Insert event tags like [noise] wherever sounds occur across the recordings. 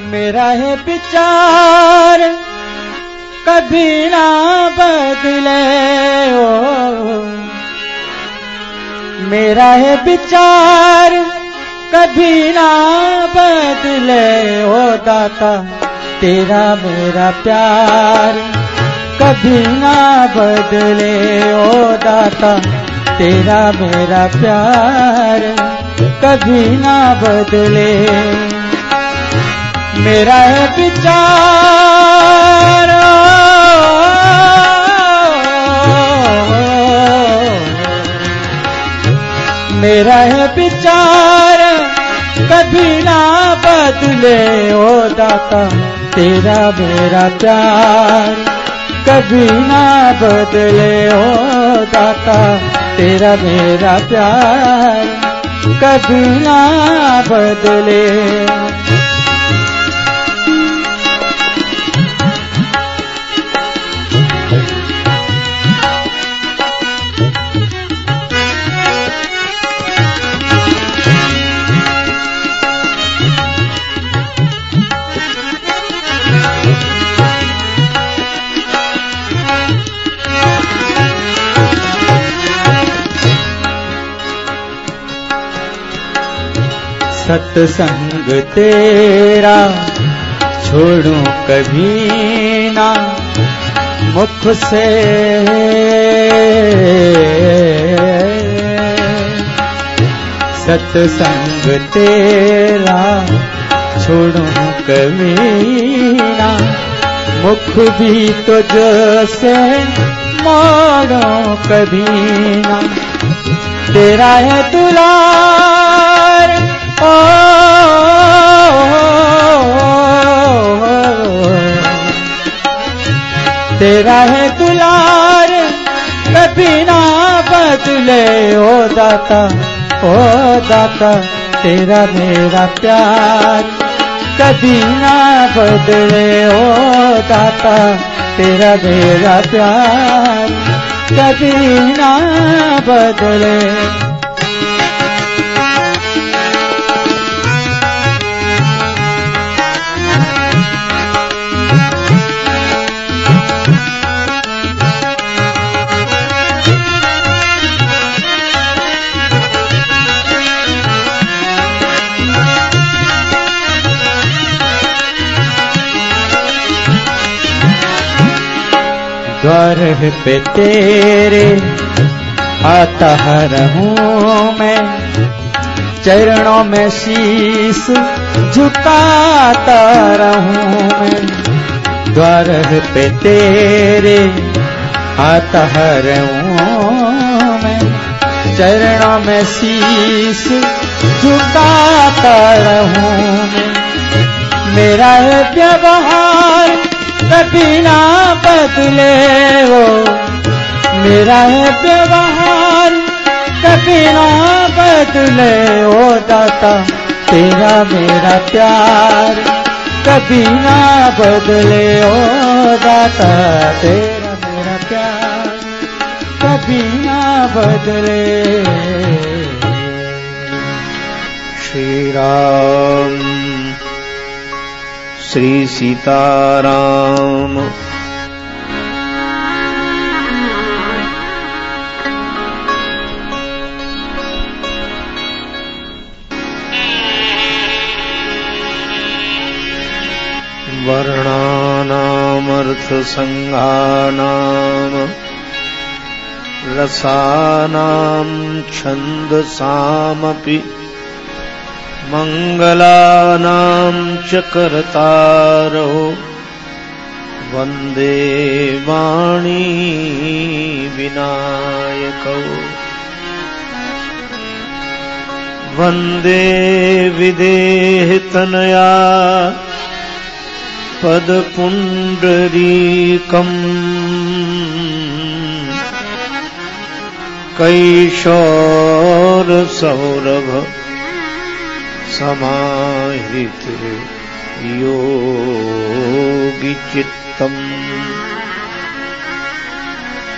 मेरा है विचार, कभी ना बदले, ओ। मेरा है विचार, कभी ना बदले, ओ दाता, तेरा मेरा प्यार, कभी ना बदले, ओ दाता, तेरा मेरा प्यार, कभी ना बदले। मेरा है विचार। मेरा है विचार, कभी ना बदले, ओ दाता, तेरा मेरा प्यार। कभी ना बदले, ओ दाता, तेरा मेरा प्यार। कभी ना बदले। सत्संग तेरा छोड़ू कभी ना। मुख से सत्संग तेरा छोड़ू कभी ना। मुख भी तो जैसे मोड़ो कभी ना। तेरा है दुलार तेरा है दुलार कभी ना बदले, ओ दाता ओ दाता, तेरा मेरा प्यार। कभी ना बदले, ओ दाता, तेरा मेरा प्यार। कभी ना बदले। द्वार पे तेरे आता रहूँ मैं। चरणों में शीश झुकाता रहूँ मैं। द्वार पे तेरे आता रहूँ मैं। चरणों में शीश झुकाता रहूँ मैं। मेरा व्यवहार कभी ना बदले वो मेरा है कभी ना बदले ओ दाता तेरा मेरा प्यार कभी ना बदले ओ दाता तेरा मेरा प्यार कभी ना बदले। श्री राम। श्रीसीताराम वर्णानामर्थसङ्घानाम् रसानाम् छन्दसामपि मङ्गलानां च कर्तारो वंदे वाणी विनायकौ। वंदे विदेहतनया पदपुण्डरीकम् कैशोरसौरभ समाहित योगिचित्तम्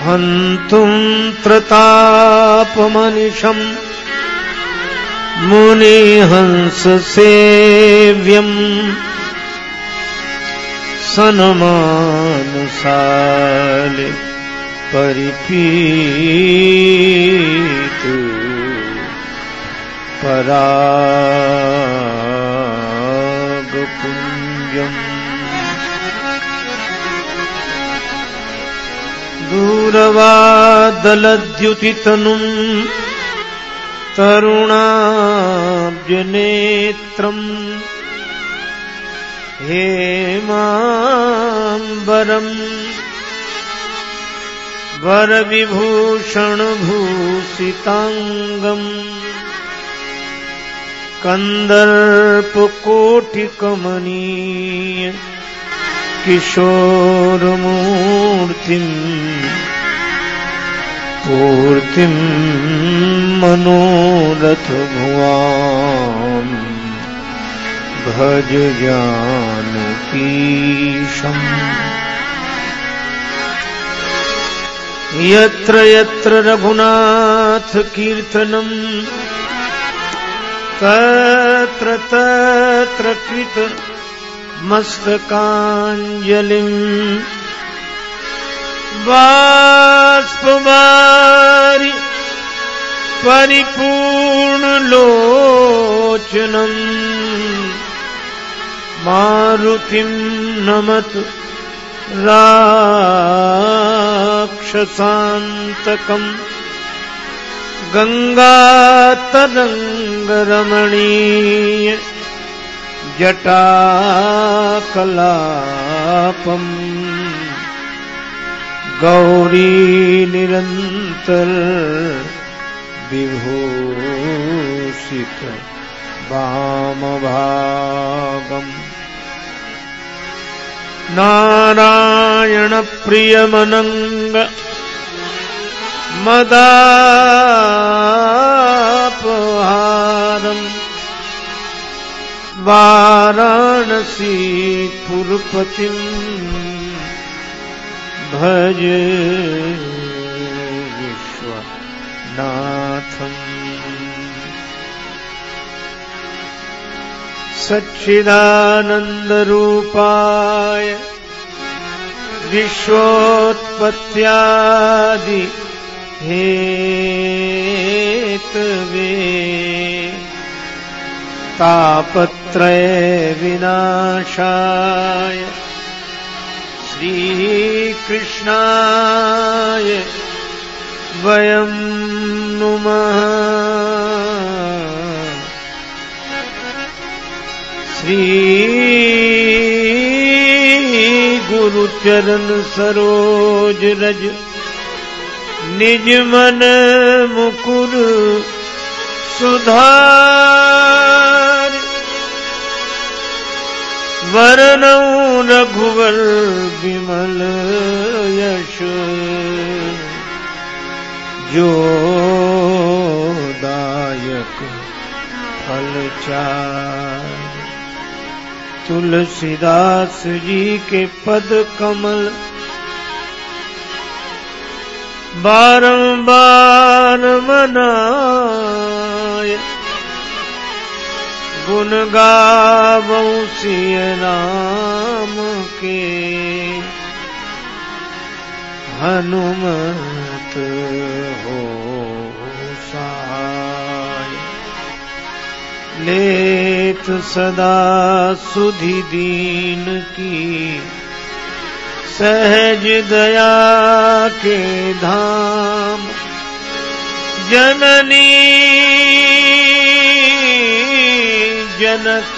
हन्तुम् प्रतापमनिशम् मुनिहंससेव्यम् सनमानसाले परिपीत। परागपुञ्जम् दूरवादलद्युतितनुम् तरुणाब्जनेत्रम्। हेमाम्बरम्। वरविभूषणभूषिताङ्गम् कन्दर्पकोटिकमनीय किशोरमूर्तिम् पूर्तिम् मनोरथभुवाम् भज जानकीशम् यत्र यत्र रघुनाथकीर्तनम् तत्र तत्र कृत मस्तकाञ्जलिम् बाष्पवारि परिपूर्णलोचनम् मारुतिम् नमत राक्षसान्तकम् गङ्गातरङ्गरमणीय जटाकलापम्। गौरी निरन्तर विभूषित वामभागम्। नारायणप्रियमनङ्ग मदापहारम्। वाराणसीपुरपतिम् भज विश्वनाथम्। सच्चिदानन्दरूपाय विश्वोत्पत्त्यादि हेतवे तापत्रय विनाशाय। श्रीकृष्णाय वयं नुमः। श्रीगुरुचरण सरोज रज निज मन मुकुर सुधार। वरनौ रघुवर विमल यश। जो दायक फल चार। तुलसीदास जी के पद कमल बारंबार मनाय गुण गावं सिय राम के। हनुमत हो सहाय लेत सदा सुधि दीन की। सहज दया के धाम। जननी जनक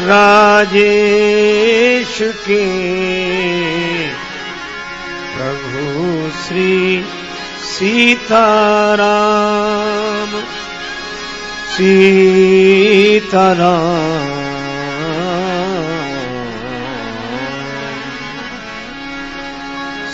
राजेश के प्रभु श्री सीताराम। सीताराम।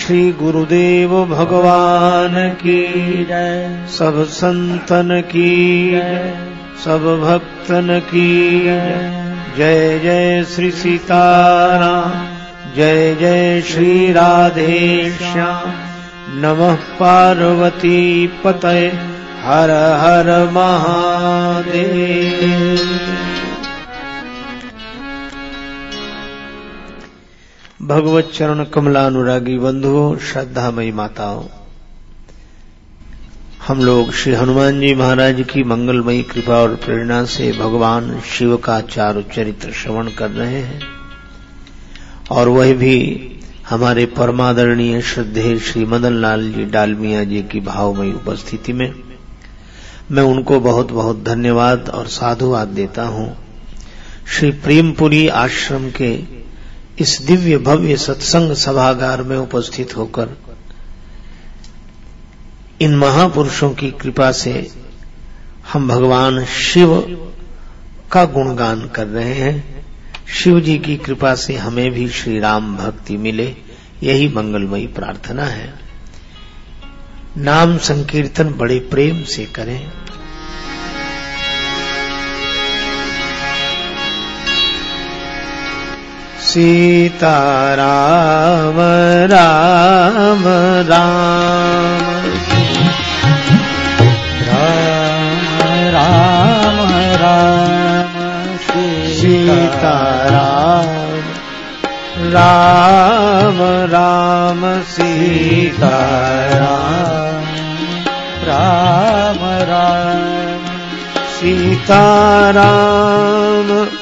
श्री गुरुदेव भगवान की सब संतन की सब भक्तन की जय। जय श्री सीताराम। जय जय श्री राधेश्याम नमः पार्वती पतये। हर हर महादेव भगवत चरण कमलानुरागी बंधुओं श्रद्धामयी माताओं, हम लोग श्री हनुमान जी महाराज की मंगलमयी कृपा और प्रेरणा से भगवान शिव का चारु चरित्र श्रवण कर रहे हैं। और वह भी हमारे परमादरणीय श्रद्धे श्री मदन लाल जी डालमिया जी की भावमयी उपस्थिति में, मैं उनको बहुत बहुत धन्यवाद और साधुवाद देता हूँ। श्री प्रेमपुरी आश्रम के इस दिव्य भव्य सत्संग सभागार में उपस्थित होकर इन महापुरुषों की कृपा से हम भगवान शिव का गुणगान कर रहे हैं। शिव जी की कृपा से हमें भी श्री राम भक्ति मिले। यही मंगलमयी प्रार्थना है। नाम संकीर्तन बड़े प्रेम से करें। सीता राम। राम राम राम राम सीता राम राम राम सीता राम राम राम सीता राम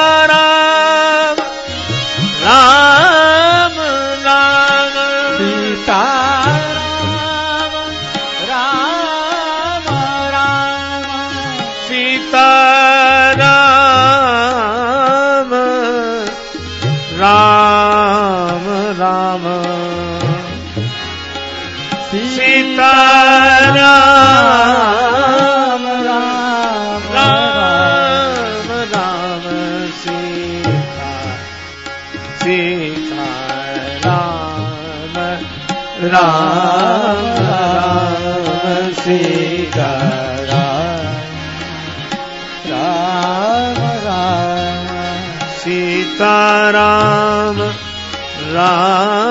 राम राम राम राम राम राम सीता सीता राम राम राम सीता राम राम सीता राम राम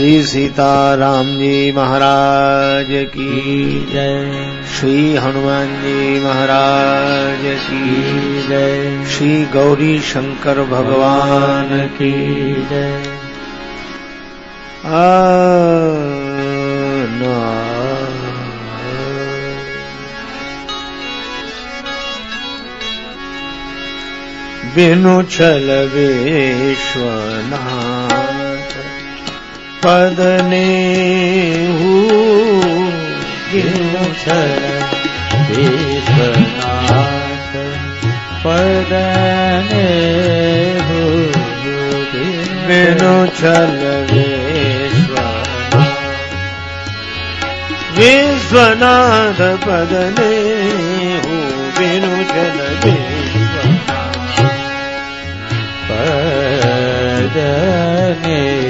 श्री सीताराम जी महाराज की जय। श्री हनुमान जी महाराज की जय। श्री गौरी शंकर भगवान की जय। बिनु छल विश्वनाथ। विश्वनाथ पदने हो बिनु छल विश्वनाथ विश्वनाथ हो बिनु छल विश्वनाथ। पदने बिनु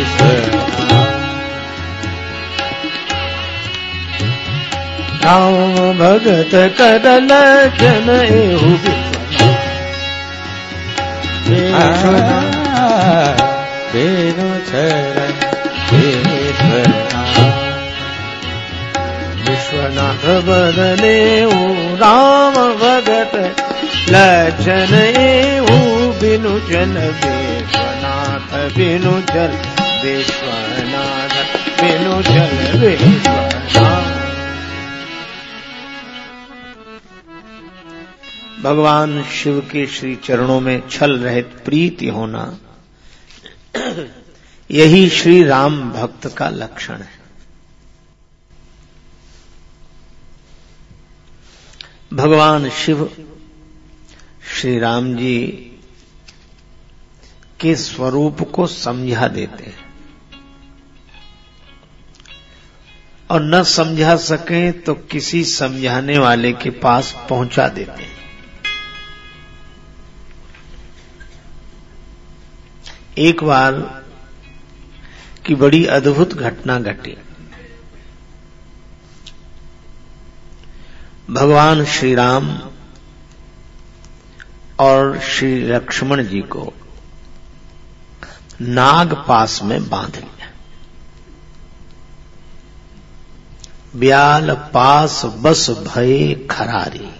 भगत करल जन विश्वनाथ बदने राम भगत लक्षण एहु बिनु जल विश्वनाथ, बिनु जल विश्वनाथ, बिनु जल विश्वनाथ। भगवान शिव के श्री चरणों में छल रहित प्रीति होना यही श्री राम भक्त का लक्षण है। भगवान शिव, श्री राम जी के स्वरूप को समझा देते हैं। और न समझा सकें तो किसी समझाने वाले के पास पहुँचा देते हैं। एक बार की बड़ी अद्भुत घटना घटी। भगवान श्री राम और श्री लक्ष्मण जी को नाग पास में बाँध लिया। ब्याल पास बस भय खरारी।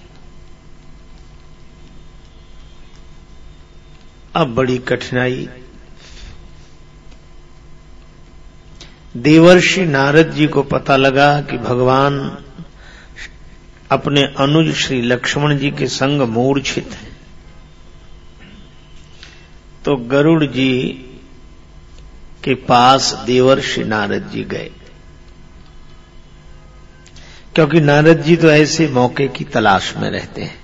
अब बड़ी कठिनाई देवर्षि नारद जी को पता लगा कि भगवान अपने अनुज श्री लक्ष्मण जी के संग मूर्छित हैं। तो गरुड़ जी के पास देवर्षि नारद जी गए। क्योंकि नारद जी तो ऐसे मौके की तलाश में रहते हैं।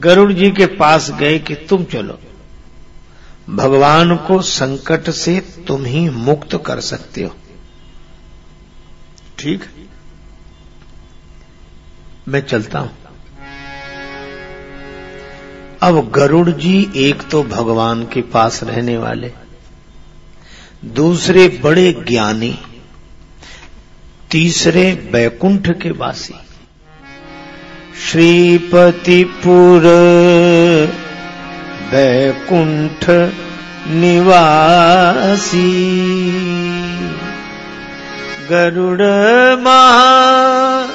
गरुड़ जी के पास गए कि तुम चलो। भगवान को संकट से तुम ही मुक्त कर सकते हो। ठीक? मैं चलता हूँ। अब गरुड़ जी एक तो भगवान के पास रहने वाले, दूसरे बड़े ज्ञानी, तीसरे बैकुंठ के वासी। श्रीपतिपुर बैकुंठ निवासी। गरुड़ महा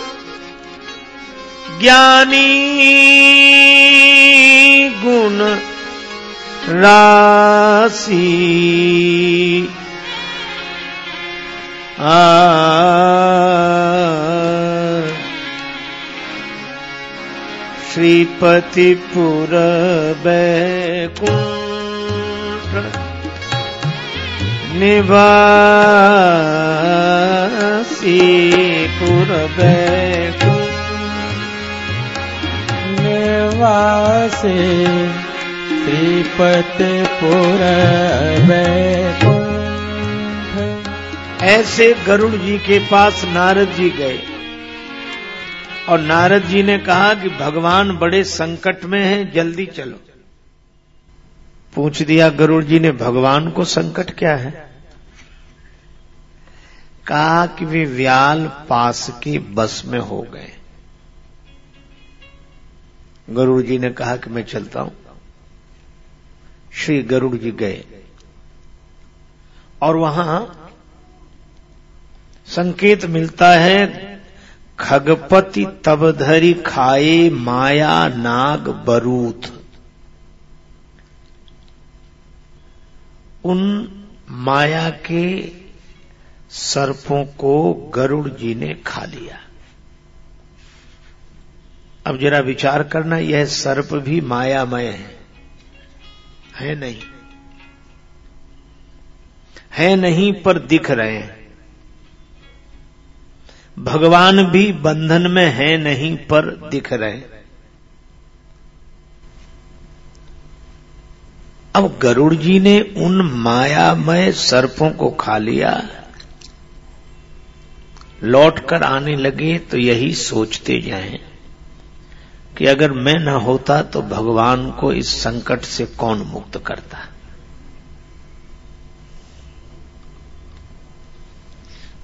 ज्ञानी गुण राशि। श्रीपतिपुर निवासी पुर निवासे श्रीपतिपुर ऐसे गरुड़ जी के पास नारद जी गए। और नारद जी ने कहा कि भगवान बड़े संकट में हैं, जल्दी चलो। पूछ दिया गरुड़ जी ने, भगवान को संकट क्या है? कहा कि वे व्याल पास के बस में हो गए। गरुड़ जी ने कहा कि मैं चलता हूँ। श्री गरुड़ जी गए। और वहाँ संकेत मिलता है खगपति तबधरी खाए माया नाग बरूथ उन माया के सर्पों को गरुड़ जी ने खा लिया। अब जरा विचार करना, यह सर्प भी मायामय है। है नहीं। है नहीं पर दिख रहे हैं। भगवान भी बंधन में है नहीं पर दिख रहे। अब गरुड़ जी ने उन मायामय सर्पों को खा लिया। लौट कर आने लगे तो यही सोचते जाएँ कि अगर मैं न होता तो भगवान को इस संकट से कौन मुक्त करता।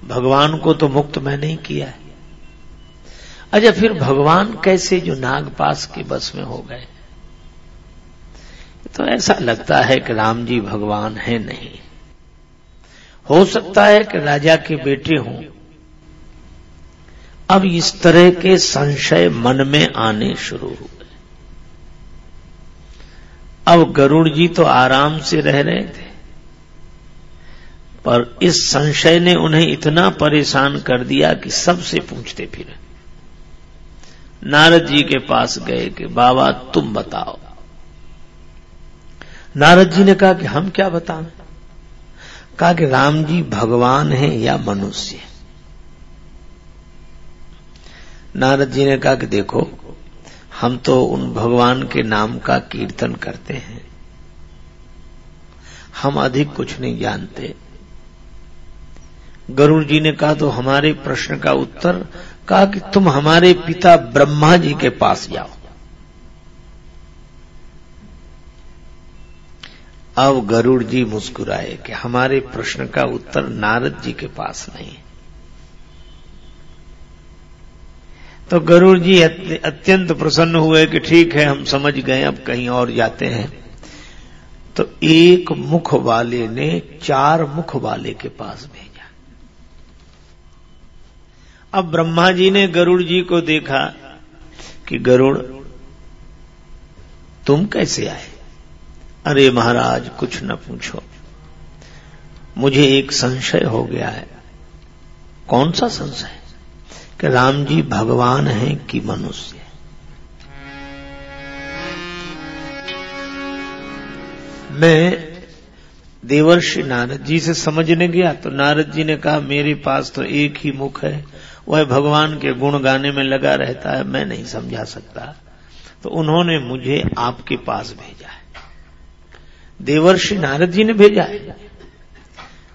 भगवान को तो मुक्त मैं नहीं किया है। अच्छा फिर भगवान कैसे जो नागपास के बस में हो गए? तो ऐसा लगता है कि राम जी भगवान है नहीं। हो सकता है कि राजा के बेटे हों। अब इस तरह के संशय मन में आने शुरू हुए अब गरुड़ जी तो आराम से रह रहे थे। पर इस संशय ने उन्हें इतना परेशान कर दिया कि सबसे पूछते फिरे, नारद जी के पास गए कि, बाबा, तुम बताओ। नारद जी ने कहा कि, हम क्या बताएँ? कहा कि, राम जी भगवान हैं या मनुष्य? नारद जी ने कहा कि, देखो, हम तो उन भगवान के नाम का कीर्तन करते हैं। हम अधिक कुछ नहीं जानते। गरुड़ जी ने कहा तो हमारे प्रश्न का उत्तर कहा कि तुम हमारे पिता ब्रह्मा जी के पास जाओ। अब गरुड़ जी मुस्कुराए कि हमारे प्रश्न का उत्तर नारद जी के पास नहीं। तो गरुड़ जी अत्यंत प्रसन्न हुए कि ठीक है, हम समझ गए, अब कहीं और जाते हैं। तो एक मुख वाले ने चार मुख वाले के पास भेजा। अब ब्रह्मा जी ने गरुड़ जी को देखा कि गरुड़, तुम कैसे आए? अरे महाराज, कुछ न पूछो। मुझे एक संशय हो गया है। कौन सा संशय? कि राम जी भगवान हैं कि मनुष्य मैं देवर्षि नारद जी से समझने गया तो नारद जी ने कहा, मेरे पास तो एक ही मुख है वह भगवान के गुण गाने में लगा रहता है, मैं नहीं समझा सकता। तो उन्होंने मुझे आपके पास भेजा है। देवर्षि नारद जी ने भेजा है।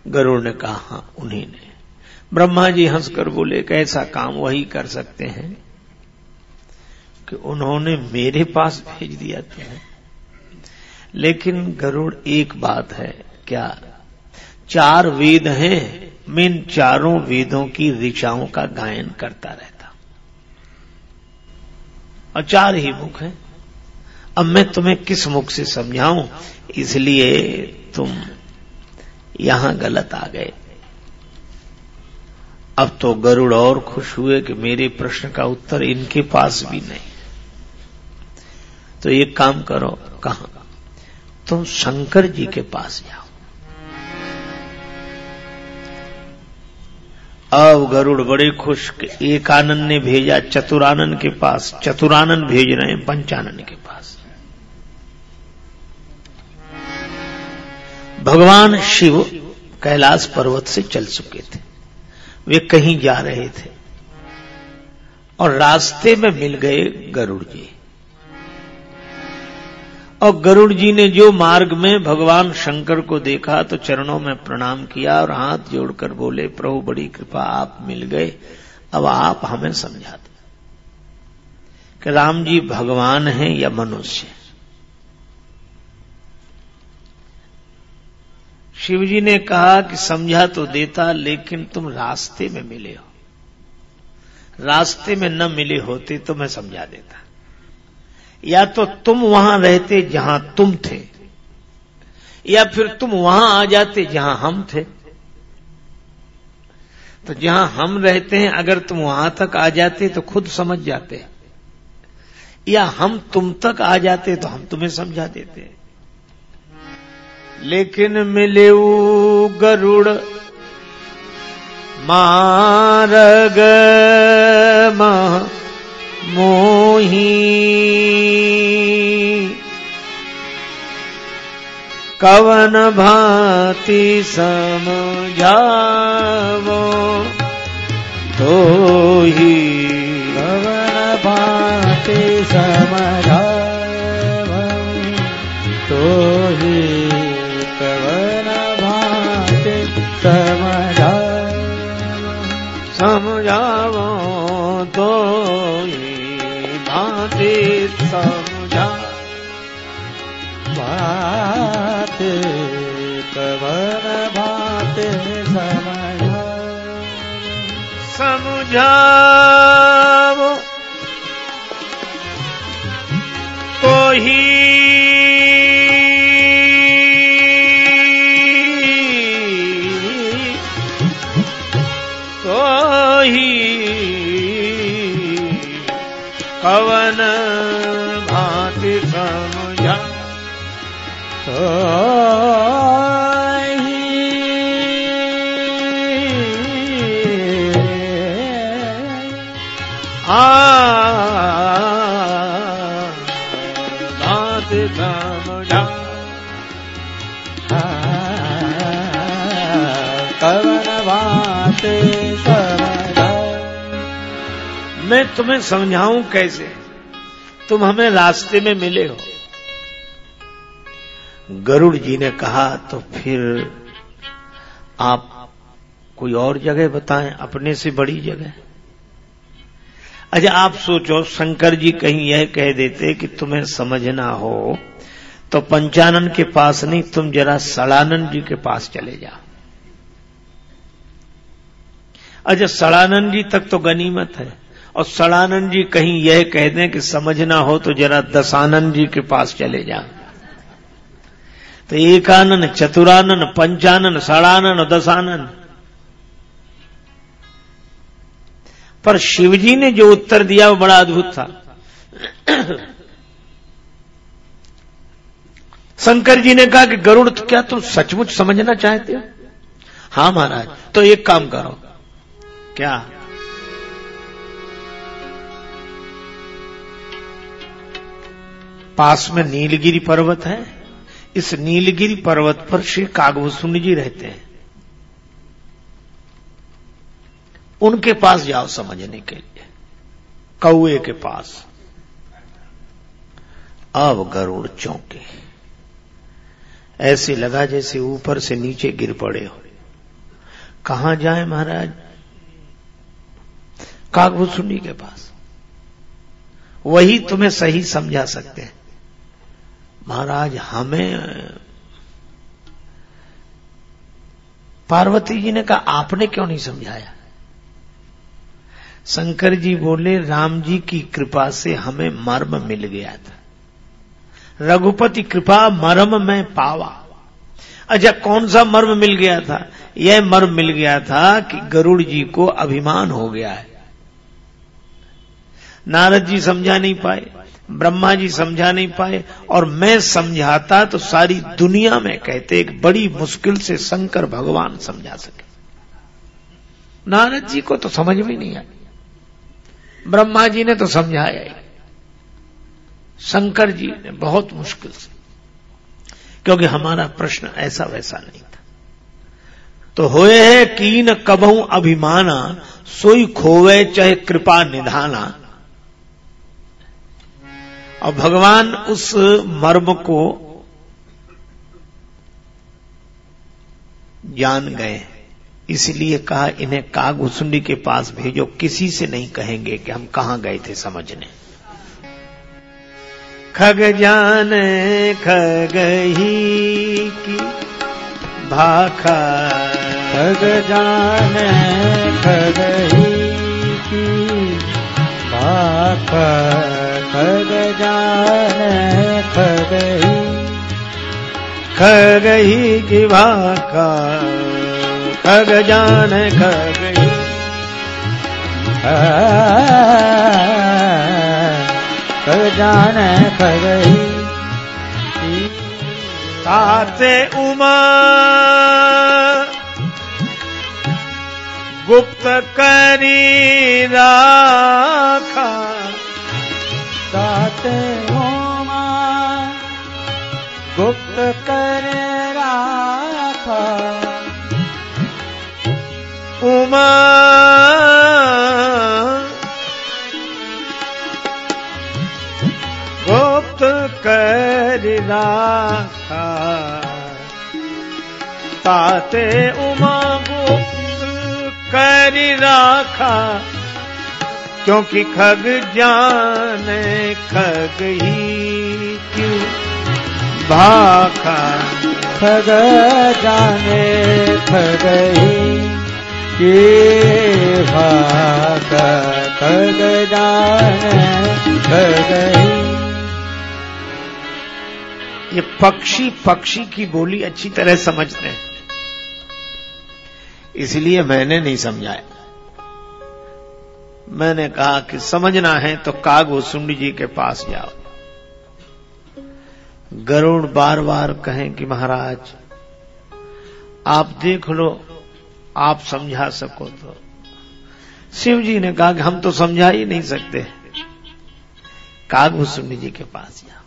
गरुड़ ने कहा हाँ उन्हीं ने। ब्रह्मा जी हंसकर बोले कि ऐसा काम वही कर सकते हैं कि उन्होंने मेरे पास भेज दिया तुम्हें लेकिन गरुड़, एक बात है, क्या चार वेद हैं मैं इन चारों वेदों की ऋचाओं का गायन करता रहता। और चार ही मुख हैं। अब मैं तुम्हें किस मुख से समझाऊं? इसलिए तुम यहाँ गलत आ गए। अब तो गरुड़ और खुश हुए कि मेरे प्रश्न का उत्तर इनके पास भी नहीं। तो एक काम करो, कहा? तुम शंकर जी के पास जाओ। अब गरुड़ बड़े खुश एक आनंद ने भेजा चतुरानंद के पास। चतुरानंद भेज रहे हैं पंचानंद के पास। भगवान शिव कैलाश पर्वत से चल चुके थे। वे कहीं जा रहे थे। और रास्ते में मिल गए गरुड़ जी। और गरुड़ जी ने जो मार्ग में भगवान शंकर को देखा तो चरणों में प्रणाम किया और हाथ जोड़कर बोले, प्रभु, बड़ी कृपा आप मिल गए। अब आप हमें समझा दो कि राम जी भगवान हैं या मनुष्य शिवजी ने कहा कि समझा तो देता, लेकिन तुम रास्ते में मिले हो। रास्ते में न मिले होते तो मैं समझा देता। या तो तुम वहाँ रहते जहाँ तुम थे, या फिर तुम वहाँ आ जाते जहाँ हम थे। तो जहाँ हम रहते हैं, अगर तुम वहाँ तक आ जाते तो खुद समझ जाते। या हम तुम तक आ जाते तो हम तुम्हें समझा देते। लेकिन मिले गरुड़, मारग मोही। कवन भांति समझावो तो ही कवन भांति समझावो समझा बात कवन बात समझा समझावो तो ही तो ही कवन मैं तुम्हें समझाऊं कैसे? तुम हमें रास्ते में मिले हो। गरुड़ जी ने कहा तो फिर आप कोई और जगह बताएँ, अपने से बड़ी जगह? अच्छा आप सोचो, शंकर जी कहीं यह कह देते कि तुम्हें समझना हो तो पंचानन के पास नहीं, तुम जरा सड़ानंद जी के पास चले जाओ। अच्छा सड़ानंद जी तक तो गनीमत है, और सड़ानंद जी कहीं यह कह दें कि समझना हो तो जरा दसानंद जी के पास चले जाओ। तो एकानन, चतुरानन, पंचानन, सड़ानन और दसानन पर शिवजी ने जो उत्तर दिया, वो बड़ा अद्भुत था। शंकर जी ने कहा कि गरुड़ तो क्या तुम सचमुच समझना चाहते हो? हाँ, महाराज तो एक काम करो। क्या? पास में नीलगिरी पर्वत है इस नीलगिरी पर्वत पर श्री कागभूषण जी रहते हैं। उनके पास जाओ समझने के लिए। कौए के पास। अब गरुड़ चौंके। ऐसे लगा जैसे ऊपर से नीचे गिर पड़े हो। कहा जाए महाराज? कागभूषुंडी के पास। वही तुम्हें सही समझा सकते हैं। महाराज, हमें पार्वती जी ने कहा, आपने क्यों नहीं समझाया? शंकर जी बोले, राम जी की कृपा से हमें मर्म मिल गया था। रघुपति कृपा, मर्म में पावा। अच्छा कौन सा मर्म मिल गया था? यह मर्म मिल गया था कि गरुड़ जी को अभिमान हो गया है। नारद जी समझा नहीं पाए। ब्रह्मा जी समझा नहीं पाए और मैं समझाता तो सारी दुनिया में कहते, एक बड़ी मुश्किल से शंकर भगवान समझा सके। नारद जी को तो समझ में नहीं आई ब्रह्मा जी ने तो समझाया ही। शंकर जी ने बहुत मुश्किल से। क्योंकि हमारा प्रश्न ऐसा वैसा नहीं था। तो होए है कीन कबहू अभिमाना, सोई खोवे चाहे कृपा निधाना। और भगवान उस मर्म को जान गए। इसलिए कहा, इन्हें कागुसुंडी के पास भेजो, किसी से नहीं कहेंगे कि हम कहाँ गए थे समझने। खग जान खगही की भाखा। खग जान खगही की खग जान खगही खगही की भाखा खग जान खगही खग जान खगही ताते उमा गुप्त करी राखा। सात होमा गुप्त कर राखा। उमा गुप्त कर राखा। ताते उमा कर राखा, क्योंकि खग जाने, खग ही क्यों? भाखा, खग जाने खगही के भाग खग जाने खगही ये पक्षी पक्षी की बोली अच्छी तरह समझते हैं। इसलिए मैंने नहीं समझाया। मैंने कहा कि समझना है तो काग सुंड जी के पास जाओ। गरुड़ बार बार कहें कि महाराज, आप देख लो, आप समझा सको तो। शिव जी ने कहा कि हम तो समझा ही नहीं सकते। कागभूषुंड जी के पास जाओ।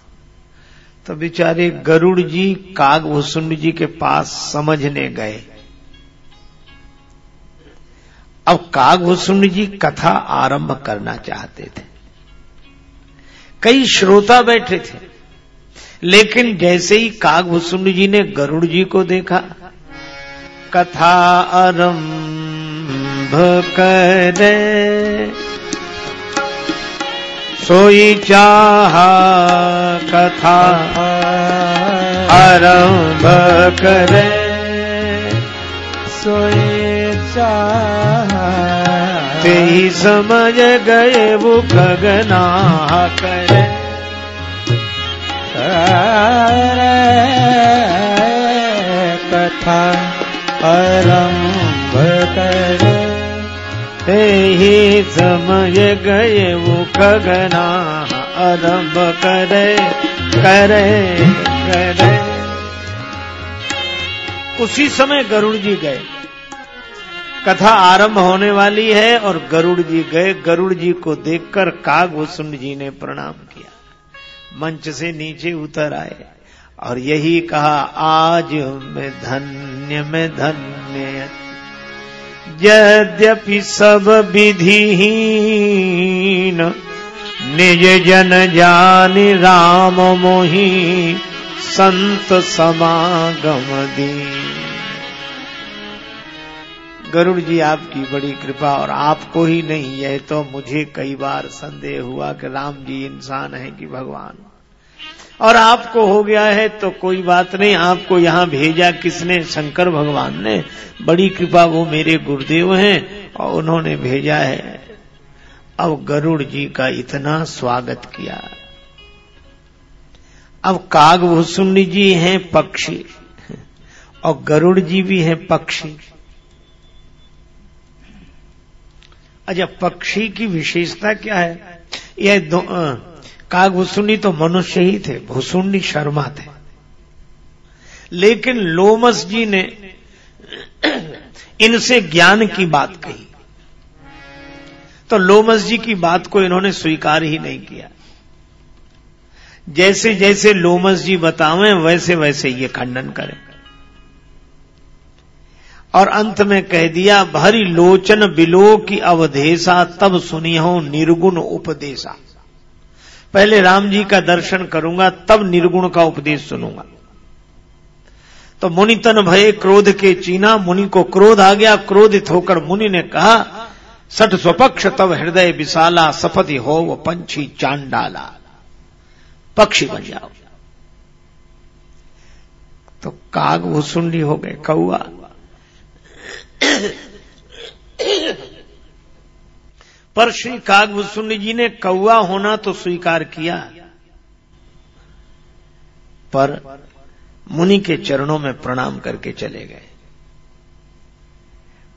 तो बेचारे गरुड़ जी कागभूषुंड जी के पास समझने गए। अब कागभूषुंड जी कथा आरंभ करना चाहते थे। कई श्रोता बैठे थे, लेकिन जैसे ही कागभूषुंड जी ने गरुड़ जी को देखा, कथा आरंभ करे। सोई चाह कथा आरंभ करे। सोए चाह ते ही समझ गए वो खगना करे। कथा आरंभ करे। ही समझ गए वो खगना आरंभ करे। करे करे। उसी समय गरुड़ जी गए। कथा आरंभ होने वाली है और गरुड़ जी गए। गरुड़ जी को देखकर कागभूषुंड जी ने प्रणाम किया। मंच से नीचे उतर आए और यही कहा, आज मैं धन्य मैं धन्य। यद्यपि सब विधिहीन, निज जन जान राम मोही संत समागम दी गरुड़ जी, आपकी बड़ी कृपा और आपको ही नहीं, यह तो मुझे कई बार संदेह हुआ कि राम जी इंसान है कि भगवान। और आपको हो गया है तो कोई बात नहीं, आपको यहाँ भेजा किसने? शंकर भगवान ने। बड़ी कृपा वो मेरे गुरुदेव हैं और उन्होंने भेजा है। अब गरुड़ जी का इतना स्वागत किया। अब काग भूसुंडी जी हैं पक्षी और गरुड़ जी भी हैं पक्षी। अच्छा पक्षी की विशेषता क्या है? यह काग भूसुंडी तो मनुष्य ही थे भूसुंडी शर्मा थे। लेकिन लोमस जी ने इनसे ज्ञान की बात कही। तो लोमस जी की बात को इन्होंने स्वीकार ही नहीं किया। जैसे जैसे लोमस जी बतावें वैसे वैसे ये खंडन करें। और अंत में कह दिया भरी लोचन बिलो की अवधेशा, तब सुनी हो निर्गुण उपदेशा। पहले राम जी का दर्शन करूँगा, तब निर्गुण का उपदेश सुनूँगा। तो मुनि तन भय क्रोध के चीना, मुनि को क्रोध आ गया, क्रोधित होकर मुनि ने कहा सठ स्वपक्ष तब हृदय विशाला, सपति हो वो पंछी चांडाला। पक्षी बन जाओ। तो काग भूसुंडी हो गए कौआ पर श्री कागभूषुंड जी ने कौआ होना तो स्वीकार किया। पर मुनि के चरणों में प्रणाम करके चले गए।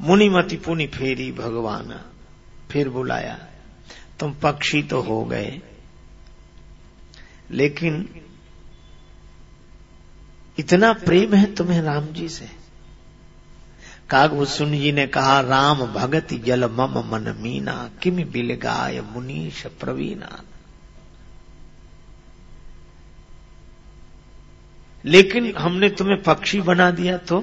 मुनि मति पुनि फेरी भगवान, फिर बुलाया, तुम पक्षी तो हो गए, लेकिन इतना प्रेम है तुम्हें राम जी से। कागभूषुण जी ने कहा, राम भगत जल मम मन मीना, किम बिल गाय मुनीश प्रवीणा? लेकिन हमने तुम्हें पक्षी बना दिया तो?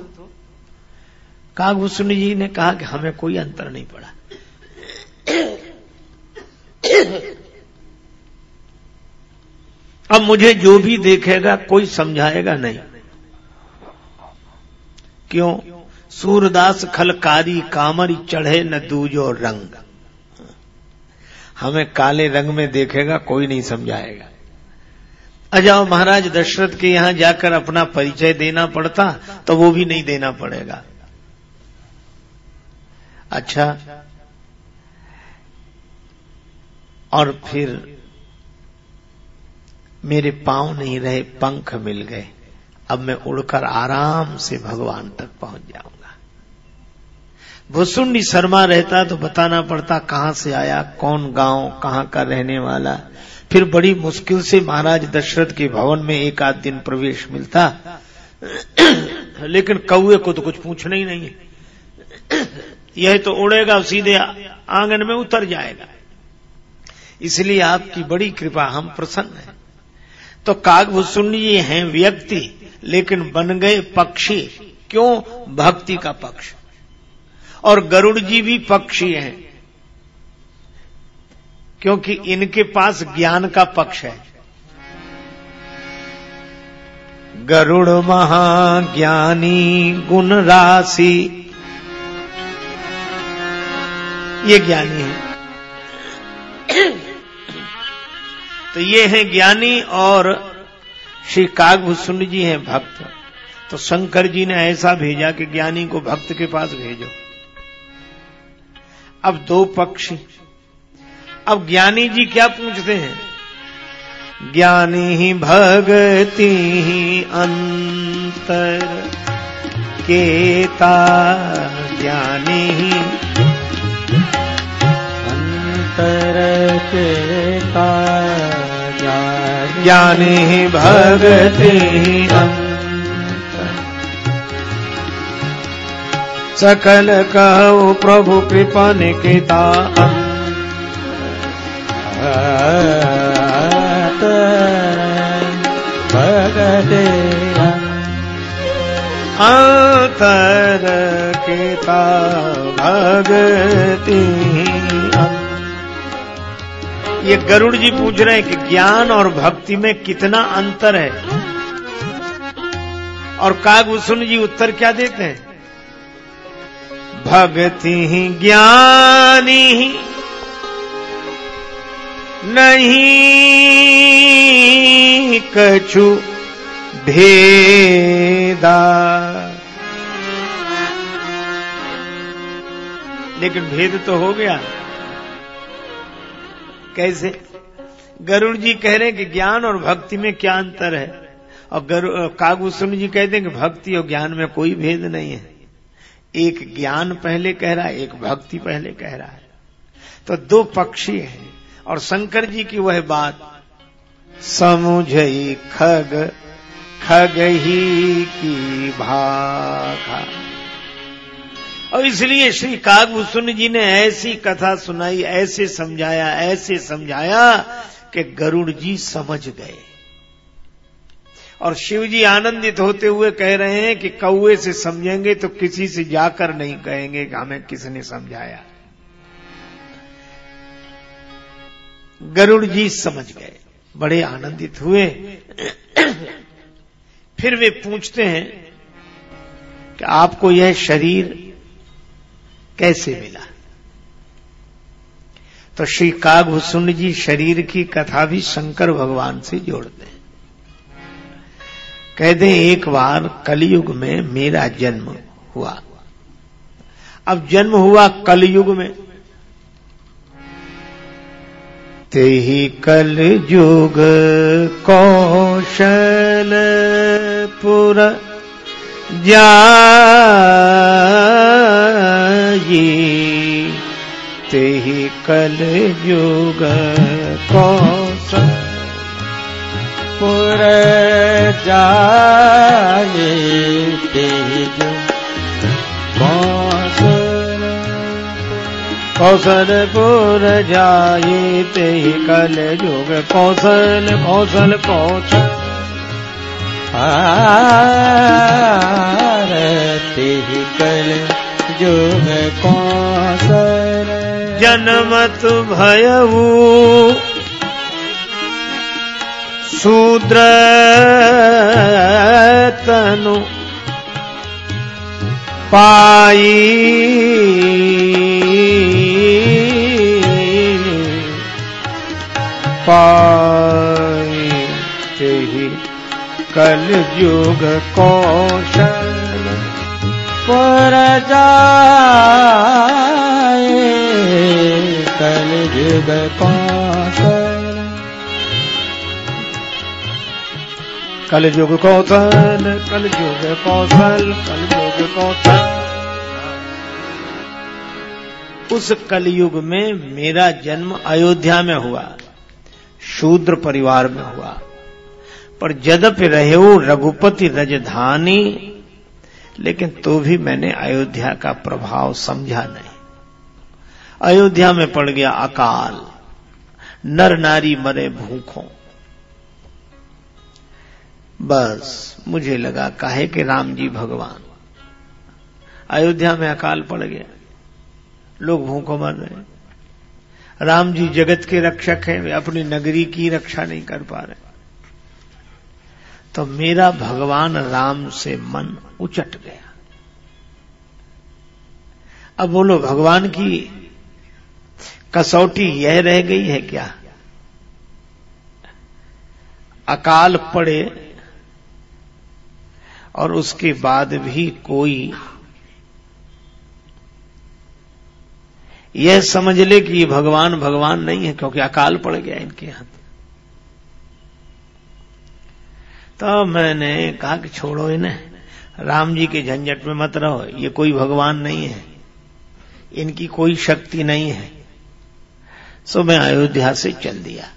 कागभूषुण जी ने कहा कि हमें कोई अंतर नहीं पड़ा। अब मुझे जो भी देखेगा, कोई समझाएगा नहीं। क्यों? सूरदास खलकारी कामरी चढ़े न दूजो रंग। हमें काले रंग में देखेगा, कोई नहीं समझाएगा। अजाओ महाराज, दशरथ के यहाँ जाकर अपना परिचय देना पड़ता तो वो भी नहीं देना पड़ेगा। अच्छा और फिर मेरे पाँव नहीं रहे, पंख मिल गए। अब मैं उड़कर आराम से भगवान तक पहुँच जाऊँगा भुसुंडी शर्मा रहता तो बताना पड़ता कहाँ से आया, कौन गाँव, कहाँ का रहने वाला। फिर बड़ी मुश्किल से महाराज दशरथ के भवन में एक आध दिन प्रवेश मिलता। [clears throat] लेकिन कौए को तो कुछ पूछना ही नहीं है। [clears throat] यह तो उड़ेगा, सीधे आँगन में उतर जाएगा। इसलिए आपकी बड़ी कृपा, हम प्रसन्न हैं। तो कागभूषुंड ये हैं व्यक्ति, लेकिन बन गए पक्षी। क्यों? भक्ति का पक्ष। और गरुड़ जी भी पक्षी हैं। क्योंकि इनके पास ज्ञान का पक्ष है। गरुड़ महाज्ञानी गुण राशि। ये ज्ञानी है। तो ये है ज्ञानी और श्री कागभूषुंड जी हैं भक्त। तो शंकर जी ने ऐसा भेजा कि ज्ञानी को भक्त के पास भेजो। अब दो पक्ष। अब ज्ञानी जी क्या पूछते हैं? ज्ञानी ही भगति ही अंतर। केता ज्ञानी ही अंतर। केता ज्ञानी। ही भगति ही अंतर। सकल कहो प्रभु कृपा निकिता। अंतर केता भगती। ये गरुड़ जी पूछ रहे हैं कि ज्ञान और भक्ति में कितना अंतर है? और कागभूषण जी उत्तर क्या देते हैं? भक्ति ही ज्ञानी ही नहीं कछु भेदा। लेकिन भेद तो हो गया। कैसे? गरुड़ जी कह रहे हैं कि ज्ञान और भक्ति में क्या अंतर है? और कागभूषण जी कहते हैं कि भक्ति और ज्ञान में कोई भेद नहीं है। एक ज्ञान पहले कह रहा है, एक भक्ति पहले कह रहा है। तो दो पक्षी हैं, और शंकर जी की वह बात, समुझ खग खग ही की भाखा। और इसलिए श्री कागभूषण जी ने ऐसी कथा सुनाई, ऐसे समझाया ऐसे समझाया कि गरुड़ जी समझ गए। और शिव जी आनंदित होते हुए कह रहे हैं कि कौए से समझेंगे तो किसी से जाकर नहीं कहेंगे कि हमें किसने समझाया। गरुड़ जी समझ गए, बड़े आनंदित हुए। फिर वे पूछते हैं कि आपको यह शरीर कैसे मिला? तो श्री कागभूषण जी शरीर की कथा भी शंकर भगवान से जोड़ते हैं। कहते हैं, एक बार कलयुग में मेरा जन्म हुआ। अब जन्म हुआ कलयुग में। ते ही कल युग कौशल पुर जाई। ते ही कल युग कौशल पुर जाए तेज कौशल, कौशलपुर जाए ते कल युग कौशल कौशल कौशल तेज कल युग कौशल। जनमत भयऊ शूद्र तनु पाई। पाई कल युग कौशल पर जाए कल युग कौशल। कल युग कौशल कल युग कौशल कल युग कौशल उस कलयुग में मेरा जन्म अयोध्या में हुआ, शूद्र परिवार में हुआ। पर जदप रहे रघुपति रजधानी, लेकिन तो भी मैंने अयोध्या का प्रभाव समझा नहीं। अयोध्या में पड़ गया अकाल, नर नारी मरे भूखों। बस मुझे लगा काहे कि राम जी भगवान। अयोध्या में अकाल पड़ गया। लोग भूखों मर रहे राम जी जगत के रक्षक हैं, वे अपनी नगरी की रक्षा नहीं कर पा रहे। तो मेरा भगवान राम से मन उचट गया। अब बोलो, भगवान की कसौटी यह रह गई है क्या? अकाल पड़े और उसके बाद भी कोई यह समझ ले कि ये भगवान भगवान नहीं है, क्योंकि अकाल पड़ गया इनके हाथ। तो मैंने कहा कि छोड़ो इन्हें। राम जी के झंझट में मत रहो, ये कोई भगवान नहीं है। इनकी कोई शक्ति नहीं है। सो मैं अयोध्या से चल दिया।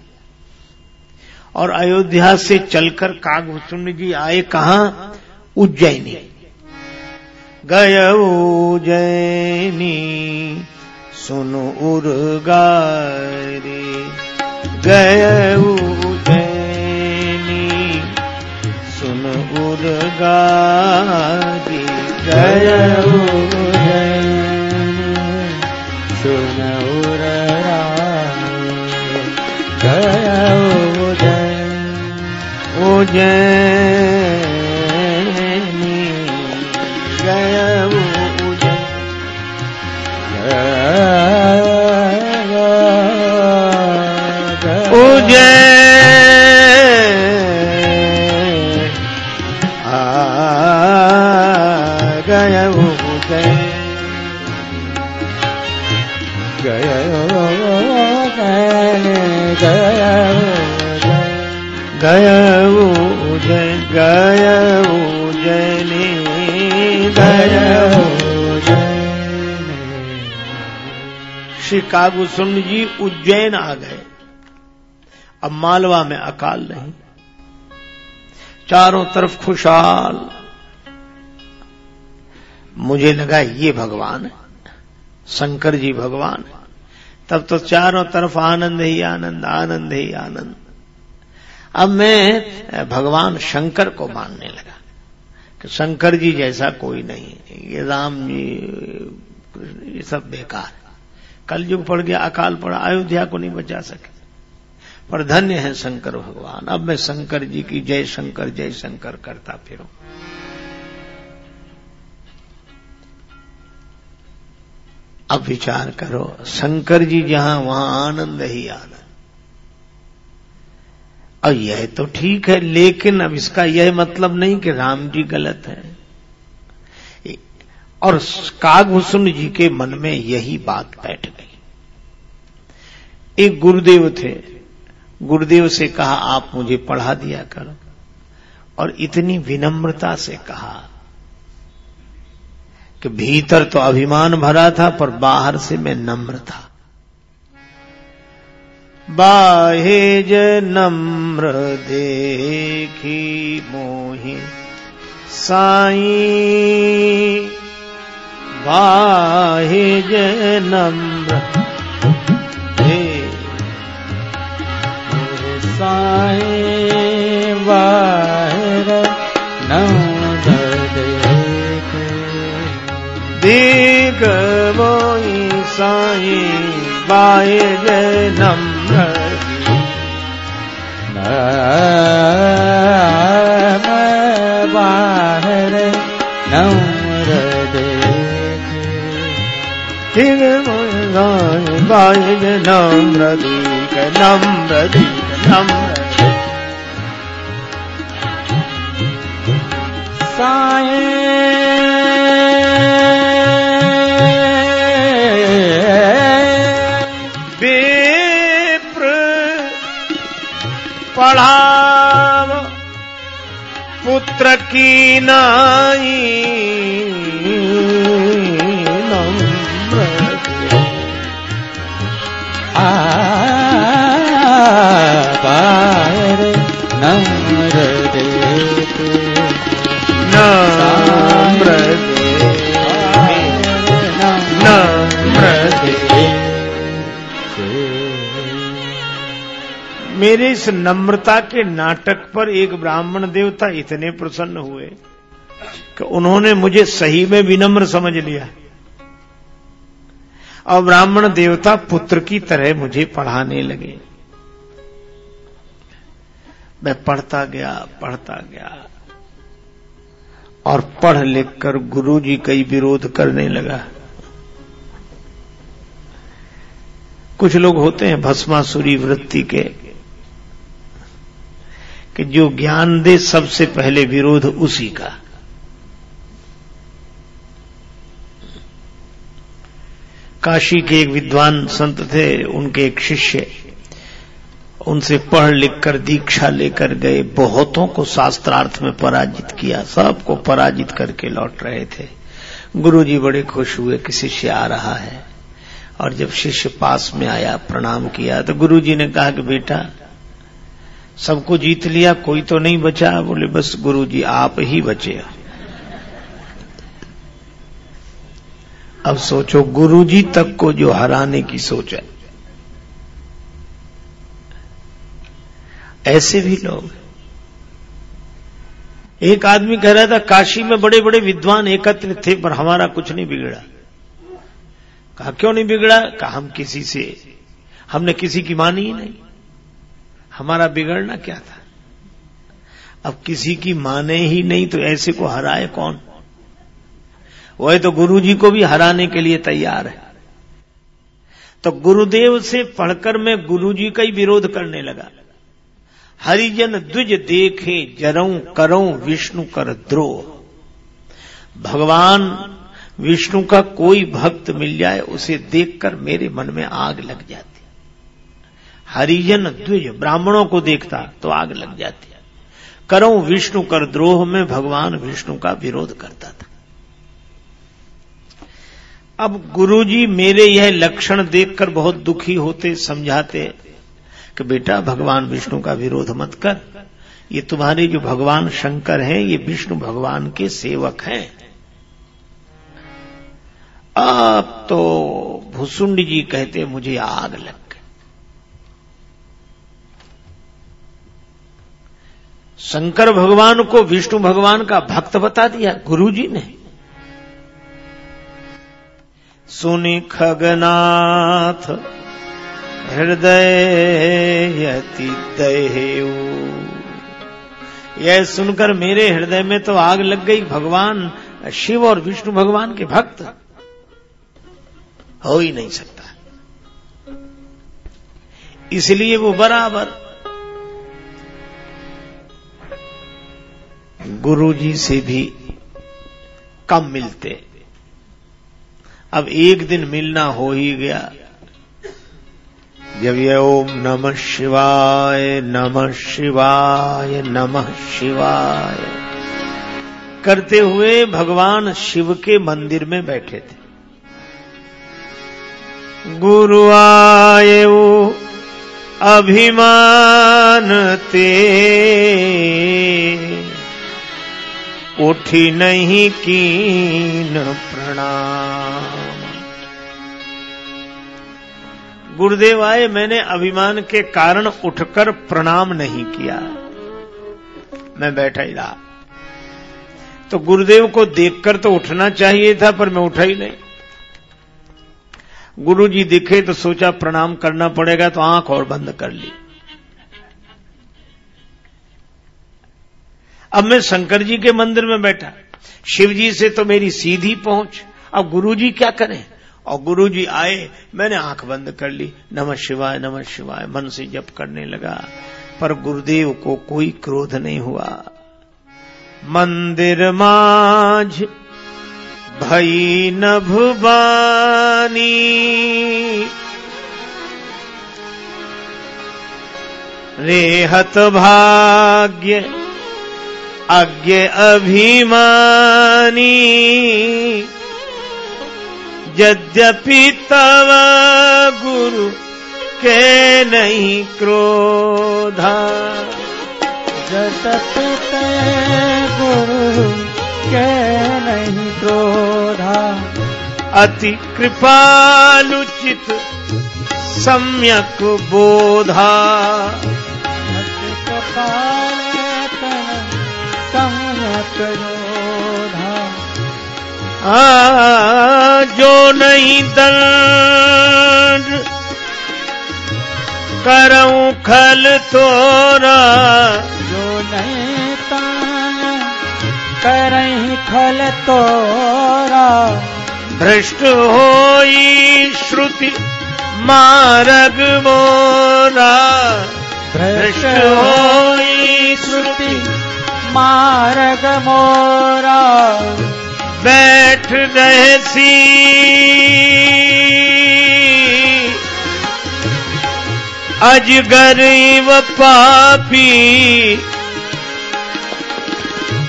और अयोध्या से चलकर कागभूषण जी आए कहा? उज्जैनी। गय उज्जैनी, सुनो उर्गारी गय उज्जैनी, सुन दुर्गा जी जय उज्जैन सुनौर जय उज्जैन। उज्जैनी। गय उज्जैन गय श्री कागुसुंड जी उज्जैन आ गए। अब मालवा में अकाल नहीं। चारों तरफ़ खुशहाल। मुझे लगा ये भगवान है। शंकर जी भगवान है। तब तो चारों तरफ़ आनंद ही आनंद आनंद ही आनंद। अब मैं भगवान शंकर को मानने लगा कि शंकर जी जैसा कोई नहीं ये राम जी, ये सब बेकार है। कल युग पड़ गया, अकाल पड़ा, अयोध्या को नहीं बचा सके। पर धन्य है शंकर भगवान। अब मैं शंकर जी की जय शंकर जय शंकर करता फिरूं। अब विचार करो, शंकर जी जहाँ, वहाँ आनंद ही आनंद। और यह तो ठीक है, लेकिन अब इसका यह मतलब नहीं कि राम जी गलत है। और कागभूषण जी के मन में यही बात बैठ गई। एक गुरुदेव थे। गुरुदेव से कहा, आप मुझे पढ़ा दिया करो। और इतनी विनम्रता से कहा कि भीतर तो अभिमान भरा था, पर बाहर से मैं नम्र था। बाहेज नम्र देखी मोहि साई बाहेज नम्र दे साए बाहर नौद देख मोई साई बाहेज नम्र ठीक मोई साई बाहेज नम्र दीक नम्र। नम्र विप्र पढ़ाव पुत्र की नाई। इस नम्रता के नाटक पर एक ब्राह्मण देवता इतने प्रसन्न हुए कि उन्होंने मुझे सही में विनम्र समझ लिया। और ब्राह्मण देवता पुत्र की तरह मुझे पढ़ाने लगे। मैं पढ़ता गया पढ़ता गया और पढ़ लिख कर गुरु जी कई विरोध करने लगा। कुछ लोग होते हैं भस्मासुरी वृत्ति के। कि जो ज्ञान दे सबसे पहले विरोध उसी का। काशी के एक विद्वान संत थे, उनके एक शिष्य, उनसे पढ़ लिख कर दीक्षा लेकर गए, बहुतों को शास्त्रार्थ में पराजित किया, सबको पराजित करके लौट रहे थे। गुरुजी बड़े खुश हुए कि शिष्य आ रहा है। और जब शिष्य पास में आया, प्रणाम किया तो गुरुजी ने कहा कि बेटा सबको जीत लिया, कोई तो नहीं बचा। बोले, बस गुरु जी आप ही बचे अब सोचो गुरु जी तक को जो हराने की सोच है। ऐसे भी लोग एक आदमी कह रहा था, काशी में बड़े बड़े विद्वान एकत्र थे, पर हमारा कुछ नहीं बिगड़ा। कहा, क्यों नहीं बिगड़ा? कहा, हम किसी से, हमने किसी की मानी ही नहीं। हमारा बिगड़ना क्या था? अब किसी की माने ही नहीं तो ऐसे को हराए कौन? वह तो गुरु जी को भी हराने के लिए तैयार है। तो गुरुदेव से पढ़कर मैं गुरु जी का ही विरोध करने लगा। हरिजन द्विज देखे, जरऊ करऊ विष्णु कर द्रोह। भगवान विष्णु का कोई भक्त मिल जाए, उसे देखकर मेरे मन में आग लग जाती। हरिजन द्विज ब्राह्मणों को देखता तो आग लग जाती। करो विष्णु कर द्रोह में भगवान विष्णु का विरोध करता था। अब गुरुजी मेरे यह लक्षण देखकर बहुत दुखी होते, समझाते कि बेटा भगवान विष्णु का विरोध मत कर। ये तुम्हारे जो भगवान शंकर हैं, ये विष्णु भगवान के सेवक हैं। अब तो भुसुंड जी कहते, मुझे आग लग शंकर भगवान को, विष्णु भगवान का भक्त बता दिया गुरु जी ने। सुनि खगनाथ, हृदय यति यह सुनकर मेरे हृदय में तो आग लग गई, भगवान, शिव और विष्णु भगवान के भक्त। हो ही नहीं सकता। इसलिए वो बराबर गुरु जी से भी कम मिलते। अब एक दिन मिलना हो ही गया। जब ये ओम नमः शिवाय नमः शिवाय नमः शिवाय। करते हुए भगवान शिव के मंदिर में बैठे थे। गुरु आए अभिमान ते उठी नहीं कीन प्रणाम। गुरुदेव आए, मैंने अभिमान के कारण उठकर प्रणाम नहीं किया। मैं बैठा ही रहा। तो गुरुदेव को देखकर तो उठना चाहिए था, पर मैं उठा ही नहीं। गुरु जी दिखे तो सोचा प्रणाम करना पड़ेगा तो आँख और बंद कर ली। अब मैं शंकर जी के मंदिर में बैठा। शिव जी से तो मेरी सीधी पहुँच। अब गुरु जी क्या करें? और गुरु जी आए, मैंने आँख बंद कर ली। नमः शिवाय नमः शिवाय, मन से जप करने लगा। पर गुरुदेव को कोई क्रोध नहीं हुआ। मंदिर माझ भई नभुबानी रेहत भाग्य अज्ञ अभिमानी। यद्यपि तव गुरु के नहीं क्रोधा। यद्यपि गुरु के नहीं क्रोधा। अति कृपालुचित सम्यक बोधा। सम्यक बोधा आ, जो नहीं दंड करऊं खल तोरा। जो नहीं तान करही खल तोरा। भ्रष्ट होई श्रुति मार्ग मोरा। भ्रष्ट होई श्रुति मार्ग मोरा बैठ रहे सी। अजगर व पापी।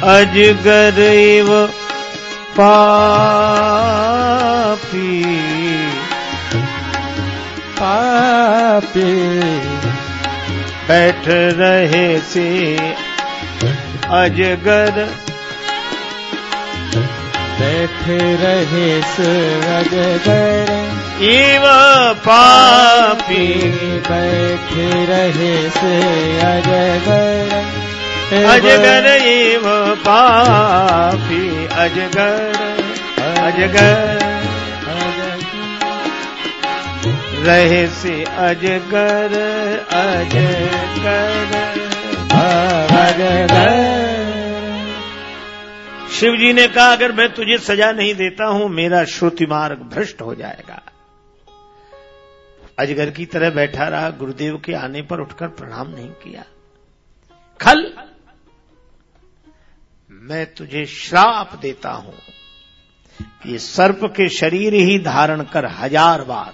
अजगर व पापी। पापी। बैठ रहे से। अजगर। बैठे रहे अजगर। इव पापी। बैठे रहे से अजगर। अजगर एव पापी अजगर अजगर। रहे से अजगर अजगर। अजगर। शिव जी ने कहा, अगर मैं तुझे सजा नहीं देता हूँ, मेरा श्रुति मार्ग भ्रष्ट हो जाएगा. अजगर की तरह बैठा रहा, गुरुदेव के आने पर उठकर प्रणाम नहीं किया। खल, मैं तुझे श्राप देता हूँ ये सर्प के शरीर ही धारण कर हज़ार बार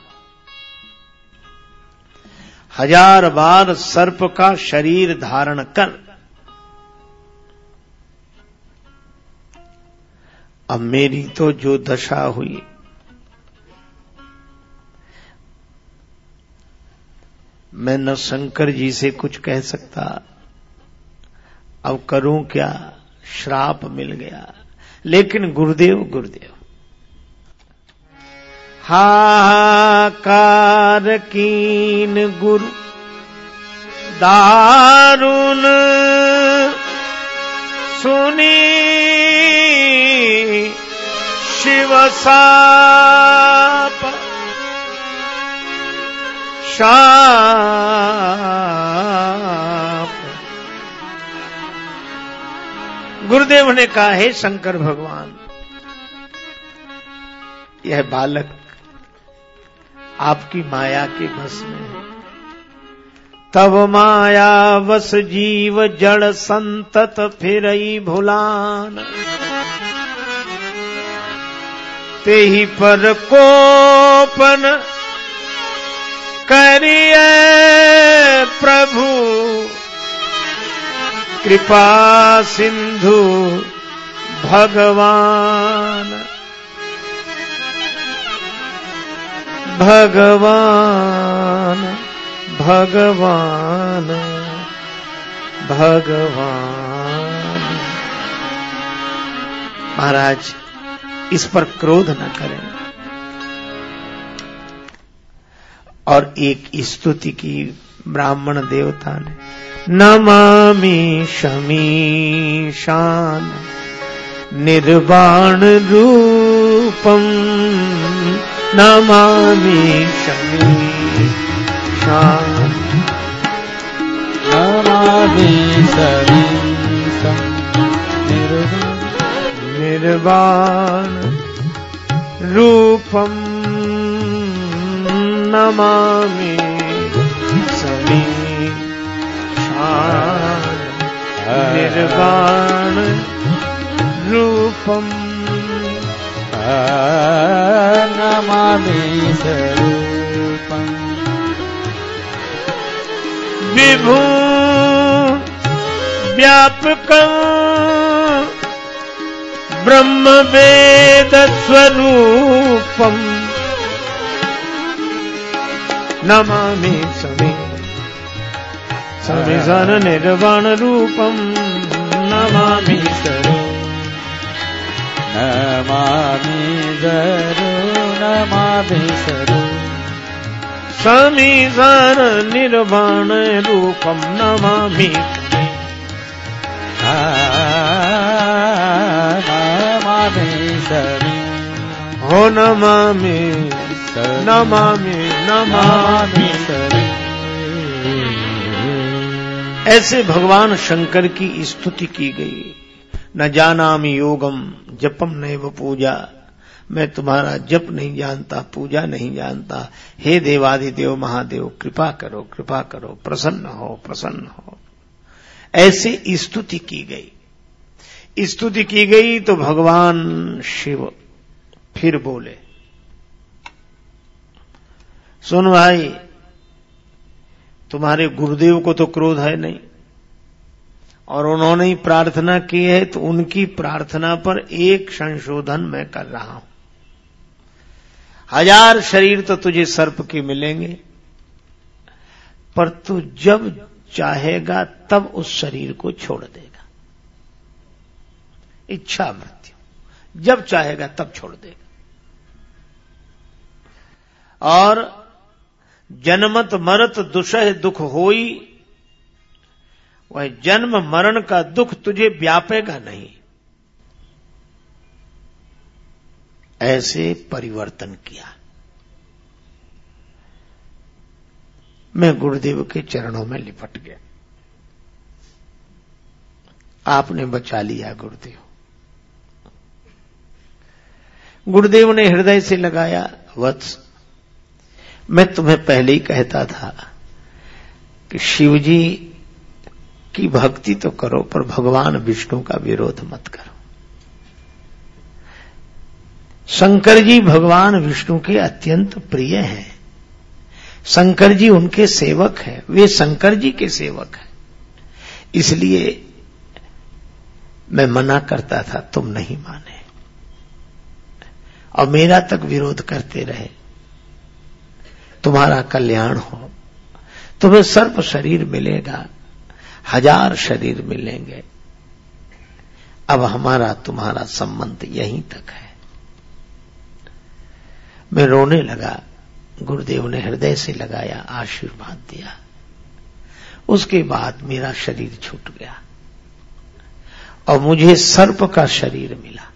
हज़ार बार सर्प का शरीर धारण कर अब मेरी तो जो दशा हुई। मैं न शंकर जी से कुछ कह सकता। अब करूँ क्या? श्राप मिल गया। लेकिन गुरुदेव गुरुदेव। हाकार कीन गुरु, दारुण सुनी शिव साप शाप गुरुदेव ने कहा, है शंकर भगवान, यह बालक आपकी माया के बस में है। तब माया बस जीव जड़ संतत फिर भुलान। ते ही पर कोपन करिए प्रभु। कृपा सिंधु भगवान। भगवान भगवान भगवान। महाराज इस पर क्रोध न करें। और एक स्तुति की ब्राह्मण देवता ने, नमामि शमीशान निर्वाण रूपम, नमामि शमीशान। नमामि समीशम् निर्वाण रूपम नमामि समीशान निर्वाण रूपम नमामि स्वरूपम्। विभू व्यापकम् ब्रह्म वेद स्वरूपम् नमामि समी समिसन निर्वाण रूपम् नमामि स्वरूपम् नमामि जरो, नमामि सरो समीसन निर्वाण रूपम् नमामि नमामि समी हो नमामि नमामि नमामि सरी। ऐसे भगवान शंकर की स्तुति की गई। न जानामि योगम, जपम नैव पूजा। मैं तुम्हारा जप नहीं जानता, पूजा नहीं जानता। हे देवादिदेव, महादेव, कृपा करो कृपा करो, प्रसन्न हो प्रसन्न हो। ऐसे स्तुति की गई। स्तुति की गई तो भगवान शिव फिर बोले, सुन भाई, तुम्हारे गुरुदेव को तो क्रोध है नहीं, और उन्होंने ही प्रार्थना की है तो उनकी प्रार्थना पर एक संशोधन मैं कर रहा हूँ। हज़ार शरीर तो तुझे सर्प के मिलेंगे, पर तू जब चाहेगा तब उस शरीर को छोड़ देगा इच्छा मृत्यु जब चाहेगा तब छोड़ देगा। और जन्मत मरत दुषह दुख होई, वह जन्म मरण का दुख तुझे व्यापेगा नहीं। ऐसे परिवर्तन किया। मैं गुरुदेव के चरणों में लिपट गया। आपने बचा लिया गुरुदेव। गुरुदेव ने हृदय से लगाया, वत्स, मैं तुम्हें पहले ही कहता था कि शिव जी की भक्ति तो करो, पर भगवान विष्णु का विरोध मत करो। शंकर जी भगवान विष्णु के अत्यंत प्रिय हैं। शंकर जी उनके सेवक हैं। वे शंकर जी के सेवक हैं। इसलिए मैं मना करता था, तुम नहीं माने। और मेरा तक विरोध करते रहे। तुम्हारा कल्याण हो। तुम्हें सर्प शरीर मिलेगा, हज़ार शरीर मिलेंगे। अब हमारा तुम्हारा संबंध यहीं तक है। मैं रोने लगा, गुरुदेव ने हृदय से लगाया, आशीर्वाद दिया। उसके बाद मेरा शरीर छूट गया और मुझे सर्प का शरीर मिला।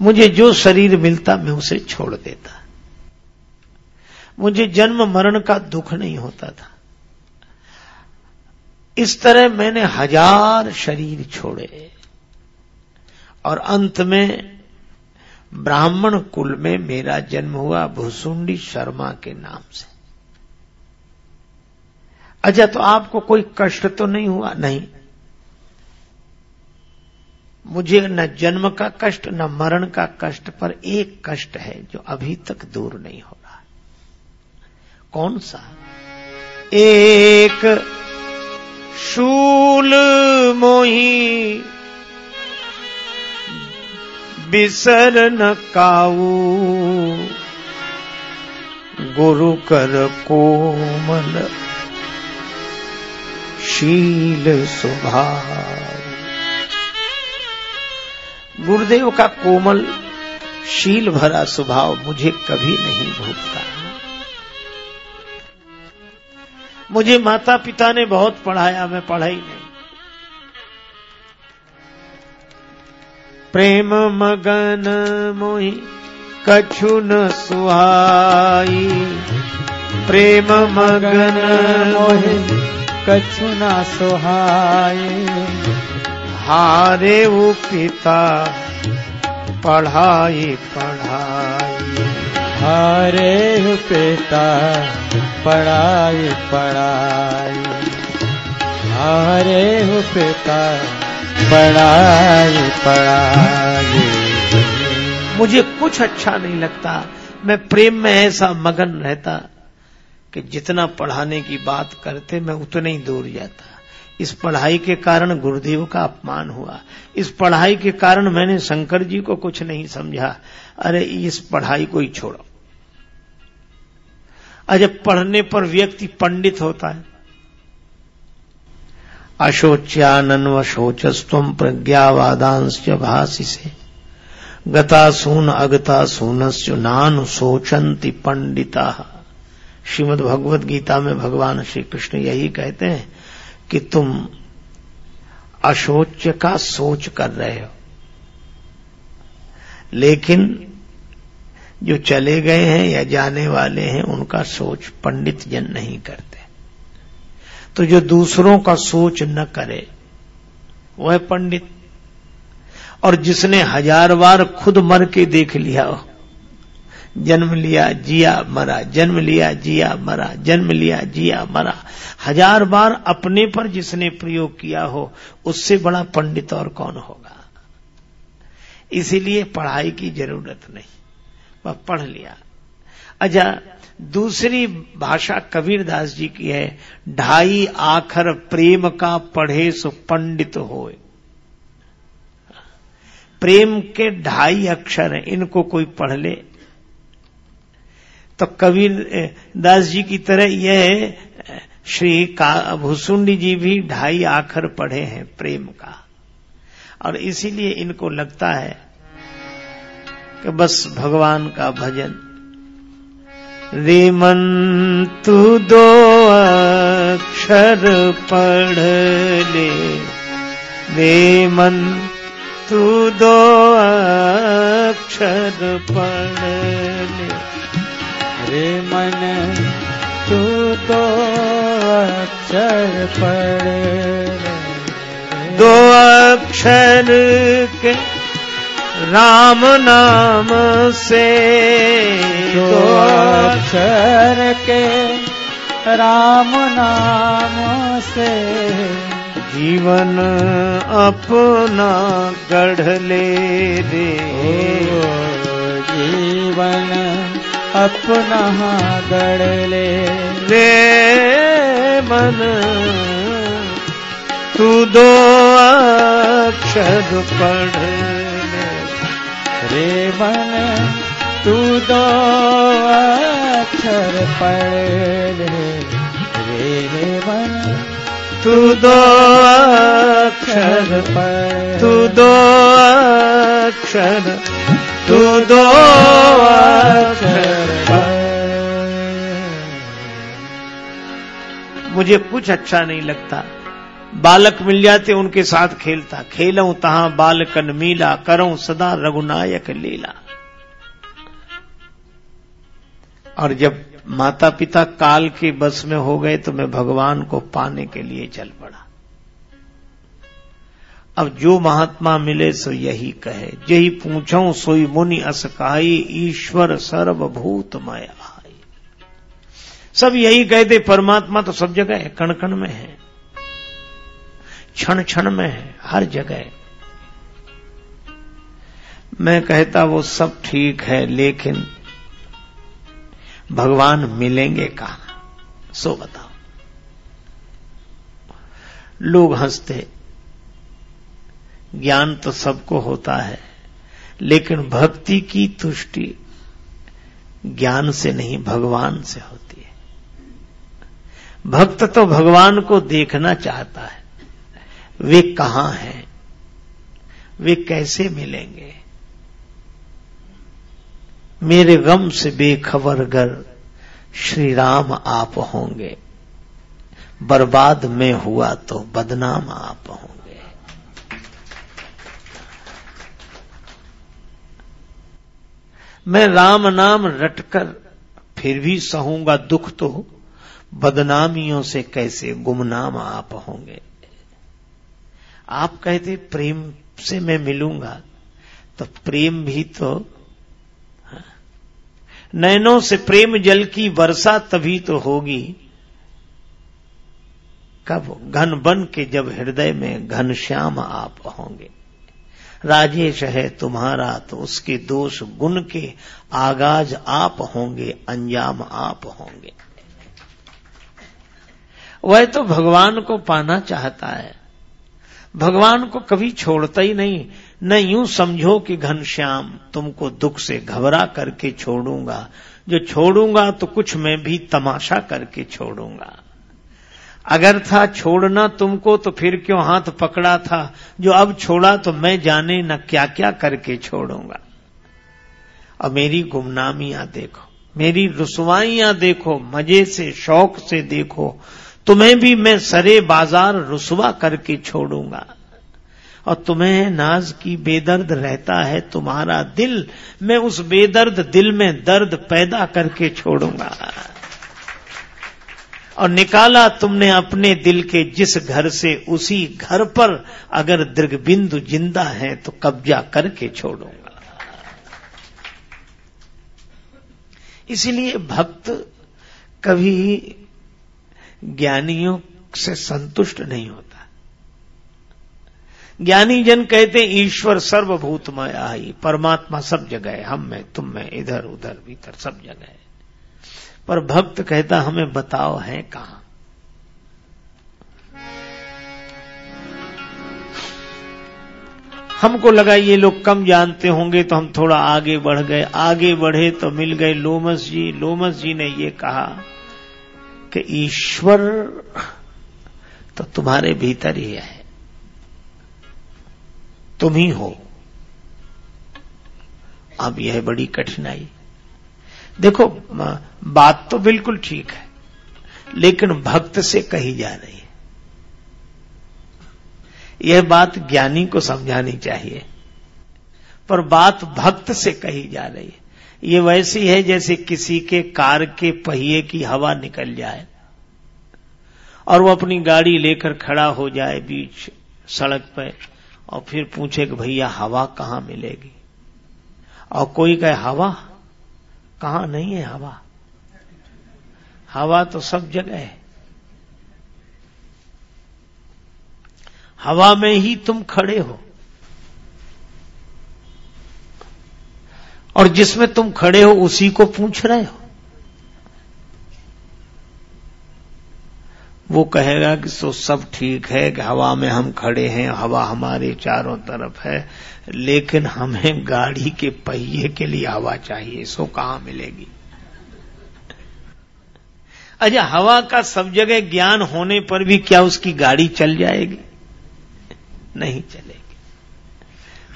मुझे जो शरीर मिलता, मैं उसे छोड़ देता। मुझे जन्म मरण का दुख नहीं होता था। इस तरह मैंने हज़ार शरीर छोड़े। और अंत में ब्राह्मण कुल में मेरा जन्म हुआ भुसुंडी शर्मा के नाम से। अच्छा तो आपको कोई कष्ट तो नहीं हुआ? नहीं। मुझे न जन्म का कष्ट, न मरण का कष्ट, पर एक कष्ट है जो अभी तक दूर नहीं हो रहा कौन सा? एक शूल मोही बिसर न काऊ, गुरु कर कोमल, शील स्वभाव गुरुदेव का कोमल, शील भरा स्वभाव मुझे कभी नहीं भूलता। मुझे माता पिता ने बहुत पढ़ाया, मैं पढ़ा ही नहीं। प्रेम मगन मोहि कछु न सुहाई। प्रेम मगन मोहि कछु न सुहाई। हारे वो पिता पढ़ाई पढ़ाई। हरे पिता पढ़ाई पढ़ाई। हरे पिता पढ़ाई पढ़ाई। मुझे कुछ अच्छा नहीं लगता। मैं प्रेम में ऐसा मगन रहता कि जितना पढ़ाने की बात करते मैं उतने ही दूर जाता। इस पढ़ाई के कारण गुरुदेव का अपमान हुआ। इस पढ़ाई के कारण मैंने शंकर जी को कुछ नहीं समझा। अरे, इस पढ़ाई को ही छोड़ो। अजब पढ़ने पर व्यक्ति पंडित होता है। अशोच्यानन्व शोचस्तम प्रज्ञावादांश भाषि से गता सून अगता सूनस्य नानु सोचंती पंडिता। श्रीमद भगवत गीता में भगवान श्री कृष्ण यही कहते हैं कि तुम अशोच का सोच कर रहे हो। लेकिन जो चले गए हैं या जाने वाले हैं, उनका सोच पंडित जन नहीं करते। तो जो दूसरों का सोच न करे, वह पंडित। और जिसने हज़ार बार खुद मर के देख लिया हो जन्म लिया, जिया, मरा। जन्म लिया, जिया, मरा। जन्म लिया, जिया, मरा। हज़ार बार अपने पर जिसने प्रयोग किया हो, उससे बड़ा पंडित और कौन होगा? इसीलिए पढ़ाई की ज़रूरत नहीं। वह पढ़ लिया। अच्छा दूसरी भाषा कबीरदास जी की है, ढाई आखर प्रेम का पढ़े सो पंडित होए। प्रेम के ढाई अक्षर हैं, इनको कोई पढ़ ले। तो कबीर दास जी की तरह यह श्री भूसुंडी जी भी ढाई आखर पढ़े हैं प्रेम का। और इसीलिए इनको लगता है कि बस भगवान का भजन। रेमन तू दो अक्षर पढ़ ले। वे मन तू दो अक्षर पढ़ ले। रे मन तू दो अक्षर पढ़ दो अक्षर के राम नाम से दो अक्षर के राम नाम से। जीवन अपना गढ़ ले रे जीवन अपना गढ़ ले। रे मन तू दो अक्षर पढ़ ले। रे मन तू दो अक्षर पढ़ ले। रे मन तू दो अक्षर पढ़ तू दो अक्षर मुझे कुछ अच्छा नहीं लगता। बालक मिल जाते, उनके साथ खेलता। खेलूं तहां बालकन मीला, करूँ सदा रघुनायक लीला। और जब माता पिता काल के बस में हो गए तो मैं भगवान को पाने के लिए चल पड़ा। अब जो महात्मा मिले सो यही कहे। यही पूछो सोई मुनि अस कहाई ईश्वर सर्वभूतमय आई सब यही कहते परमात्मा तो सब जगह है कण कण में है क्षण क्षण में है, हर जगह मैं कहता वो सब ठीक है, लेकिन भगवान मिलेंगे कहा? सो बताओ। लोग हँसते ज्ञान तो सबको होता है, लेकिन भक्ति की तुष्टि ज्ञान से नहीं, भगवान से होती है। भक्त तो भगवान को देखना चाहता है, वे कहाँ हैं, वे कैसे मिलेंगे? मेरे गम से बेखबर गर श्री राम आप होंगे, बर्बाद में हुआ तो बदनाम आप होंगे। मैं राम नाम रटकर फिर भी सहूँगा दुख तो बदनामियों से कैसे गुमनाम आप होंगे? आप कहते प्रेम से मैं मिलूँगा तो प्रेम भी तो नैनों से प्रेम जल की वर्षा तभी तो होगी। कब? घन बन के जब हृदय में घनश्याम आप होंगे। राजेश है तुम्हारा तो उसके दोष गुण के आगाज़ आप होंगे, अंजाम आप होंगे। वह तो भगवान को पाना चाहता है। भगवान को कभी छोड़ता ही नहीं। न यूँ समझो कि घनश्याम तुमको दुख से घबरा करके छोड़ूँगा। जो छोड़ूँगा तो कुछ मैं भी तमाशा करके छोड़ूँगा। अगर था छोड़ना तुमको तो फिर क्यों हाथ पकड़ा था? जो अब छोड़ा तो मैं जाने न क्या क्या करके छोड़ूँगा। और मेरी गुमनामियाँ देखो, मेरी रुसवाइयाँ देखो, मज़े से, शौक से देखो, तुम्हें भी मैं सरे बाज़ार रुसवा करके छोड़ूँगा। और तुम्हें नाज की बेदर्द रहता है तुम्हारा दिल, मैं उस बेदर्द दिल में दर्द पैदा करके छोड़ूँगा। और निकाला तुमने अपने दिल के जिस घर से, उसी घर पर अगर दृगबिंदु ज़िंदा है तो कब्जा करके छोड़ूँगा। इसलिए भक्त कभी ज्ञानियों से संतुष्ट नहीं होता। ज्ञानी जन कहते ईश्वर सर्वभूतमय आई परमात्मा सब जगह है, हम में, तुम में इधर उधर भीतर सब जगह है। पर भक्त कहता, हमें बताओ, है कहाँ? हमको लगा, ये लोग कम जानते होंगे तो हम थोड़ा आगे बढ़ गए। आगे बढ़े तो मिल गए लोमस जी। लोमस जी ने ये कहा कि, ईश्वर तो तुम्हारे भीतर ही है। तुम ही हो। अब यह बड़ी कठिनाई। देखो बात तो बिल्कुल ठीक है, लेकिन भक्त से कही जा रही है। यह बात ज्ञानी को समझानी चाहिए, पर बात भक्त से कही जा रही है। ये वैसी है जैसे किसी के कार के पहिए की हवा निकल जाए, और वो अपनी गाड़ी लेकर खड़ा हो जाए बीच सड़क पर, और फिर पूछे कि भैया, हवा कहाँ मिलेगी? और कोई कहे, हवा? कहाँ? नहीं है हवा। हवा तो सब जगह है। हवा में ही तुम खड़े हो। और जिसमें तुम खड़े हो, उसी को पूछ रहे हो। वो कहेगा कि सो सब ठीक है, कि हवा में हम खड़े हैं, हवा हमारे चारों तरफ़ है, लेकिन हमें गाड़ी के पहिए के लिए हवा चाहिए, सो कहाँ मिलेगी? अच्छा हवा का सब जगह ज्ञान होने पर भी क्या उसकी गाड़ी चल जाएगी? नहीं चलेगी।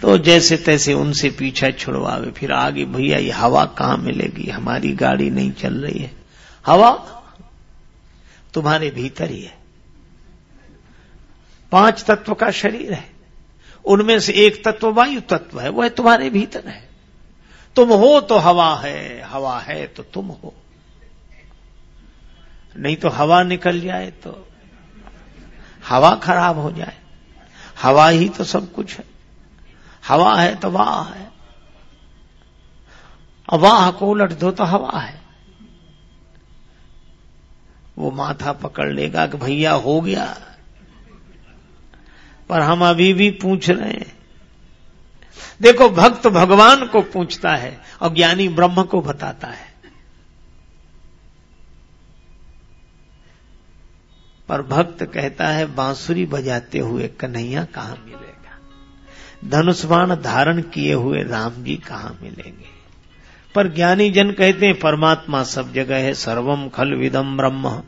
तो जैसे तैसे उनसे पीछा छुड़वावे, फिर आगे, भैया, ये हवा कहाँ मिलेगी? हमारी गाड़ी नहीं चल रही है। हवा तुम्हारे भीतर ही है। पाँच तत्व का शरीर है। उनमें से एक तत्व वायु तत्व है, वह तुम्हारे भीतर है। तुम हो तो हवा है हवा है तो तुम हो। नहीं तो हवा निकल जाए तो हवा खराब हो जाए। हवा ही तो सब कुछ है। हवा है तो वाह है। वाह को उलट दो तो हवा है। वो माथा पकड़ लेगा कि भैया हो गया। पर हम अभी भी पूछ रहे हैं। देखो, भक्त भगवान को पूछता है और ज्ञानी ब्रह्म को बताता है। पर भक्त कहता है, बांसुरी बजाते हुए कन्हैया कहाँ मिलेगा? धनुष बाण धारण किए हुए राम जी कहाँ मिलेंगे? पर ज्ञानी जन कहते हैं, परमात्मा सब जगह है, सर्वम खल विदम ब्रह्म।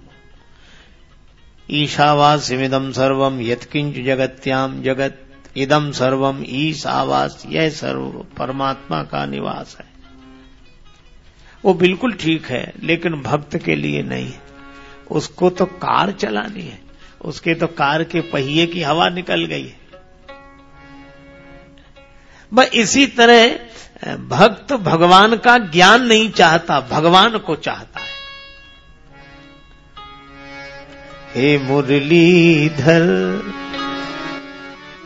ईशावास्यमिदम सर्वम, यत्किंच जगत्याम जगत। इदम सर्वम, ईश आवास, यह सर्व परमात्मा का निवास है। वो बिल्कुल ठीक है, लेकिन भक्त के लिए नहीं। है उसको तो कार चलानी है। उसके तो कार के पहिए की हवा निकल गई है। बस इसी तरह, भक्त भगवान का ज्ञान नहीं चाहता, भगवान को चाहता है। हे मुरलीधर,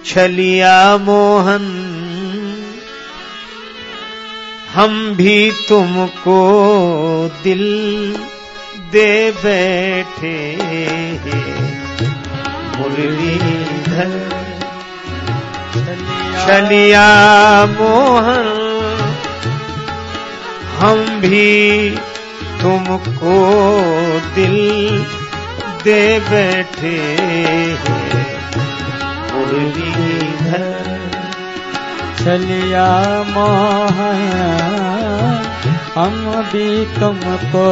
छलिया मोहन, हम भी तुमको दिल दे बैठे मुरलीधर छलिया मोहन हम भी तुमको दिल दे बैठे मुरलीधर छलिया मोहन। हम भी तुमको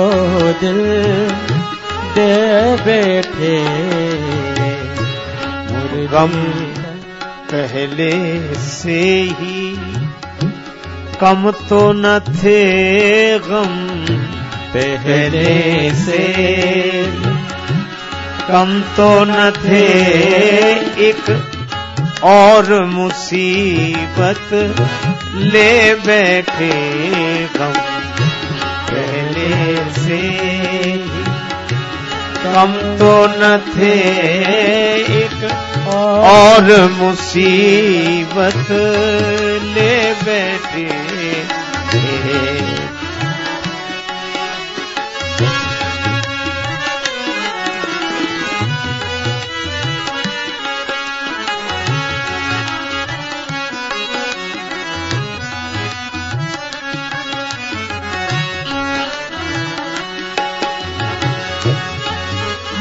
दिल दे बैठे। गम पहले से ही कम तो न थे गम पहले से। कम तो न थे एक और मुसीबत ले बैठे गम। से। कम तो न थे एक और मुसीबत ले बैठे।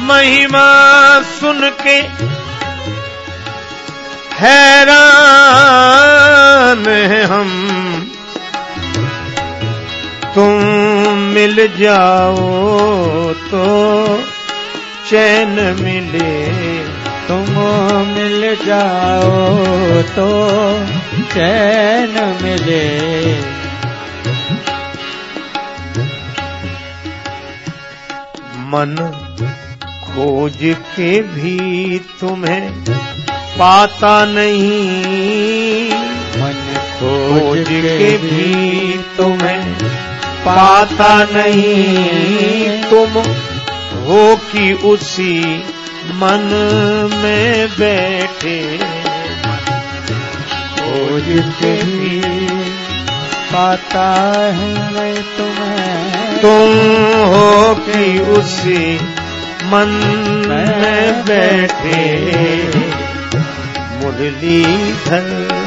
महिमा सुन के हैरान है हम। तुम मिल जाओ तो चैन मिले। तुम मिल जाओ तो चैन मिले। मन खोज के भी तुम्हें पाता नहीं। मन खोज के भी तुम्हें पाता नहीं। तुम हो कि उसी मन में बैठे। खोज के भी पाता है मैं तुम्हें। तुम हो कि उसी मन में बैठे मुरलीधर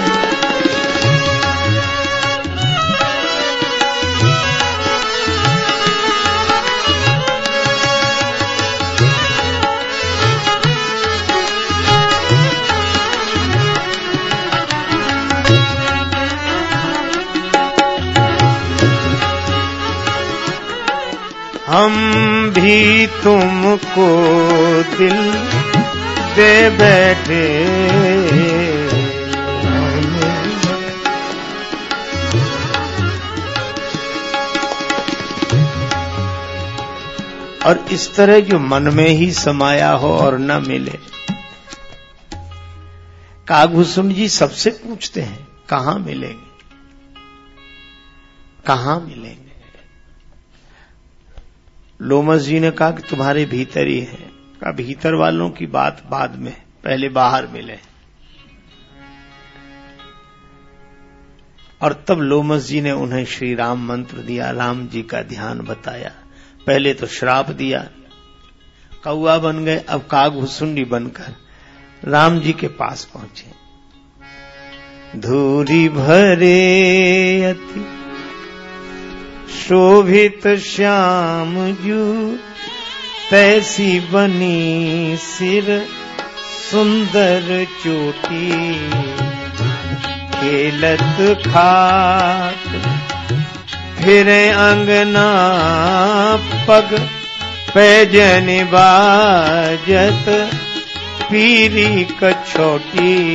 हम भी तुमको दिल दे बैठे। और इस तरह जो मन में ही समाया हो और न मिले। कागभूषण जी सबसे पूछते हैं, कहाँ मिलेंगे? कहाँ मिलेंगे? लोमस जी ने कहा कि तुम्हारे भीतर ही है। का भीतर वालों की बात बाद में, पहले बाहर मिले। और तब लोमस जी ने उन्हें श्री राम मंत्र दिया, राम जी का ध्यान बताया। पहले तो श्राप दिया। कौआ बन गए, अब कागभूसुंडी बनकर राम जी के पास पहुँचे। धूरी भरे अति शोभित श्याम जू, तैसी बनी सिर, सुंदर चोटी। खेलत खाक फिर अंगना पग, पैजन बाजत, पीरी कछोटी।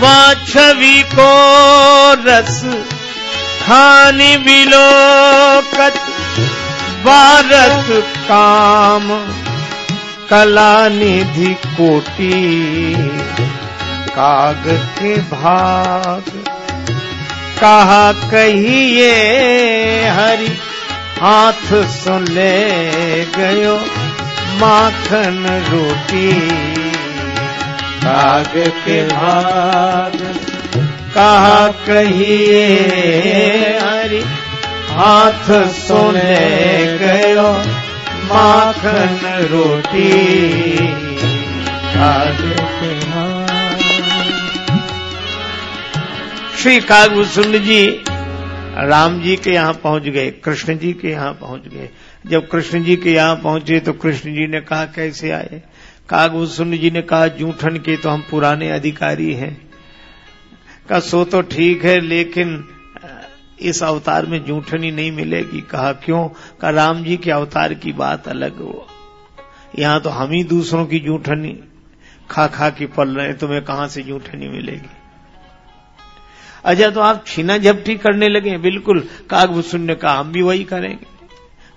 वहाँ छवि को रस, खानी बिलोकत भारत काम, कला निधि कोटी, काग के भाग। कहा कहिए हरि, हाथ सुन ले गयो, माखन रोटी। काग के भाग। कहा कहिए, हरि, हाथ सोने गयो, माखन रोटी। काग के भाग। श्री कागभूषण जी राम जी के यहाँ पहुँच गए, कृष्ण जी के यहाँ पहुँच गए। जब कृष्ण जी के यहाँ पहुँचे तो कृष्ण जी ने कहा, कैसे आए? कागभूषण जी ने कहा, जूठन के तो हम पुराने अधिकारी हैं। का सो तो ठीक है, लेकिन इस अवतार में जूठनी नहीं मिलेगी। कहा, क्यों? कहा, राम जी के अवतार की बात अलग हो। यहाँ तो हम ही दूसरों की जूठनी खा खा के पल रहे तुम्हें कहाँ से जूठनी मिलेगी? अच्छा तो आप छीना झपटी करने लगे बिल्कुल। कागभूषण ने कहा, हम भी वही करेंगे।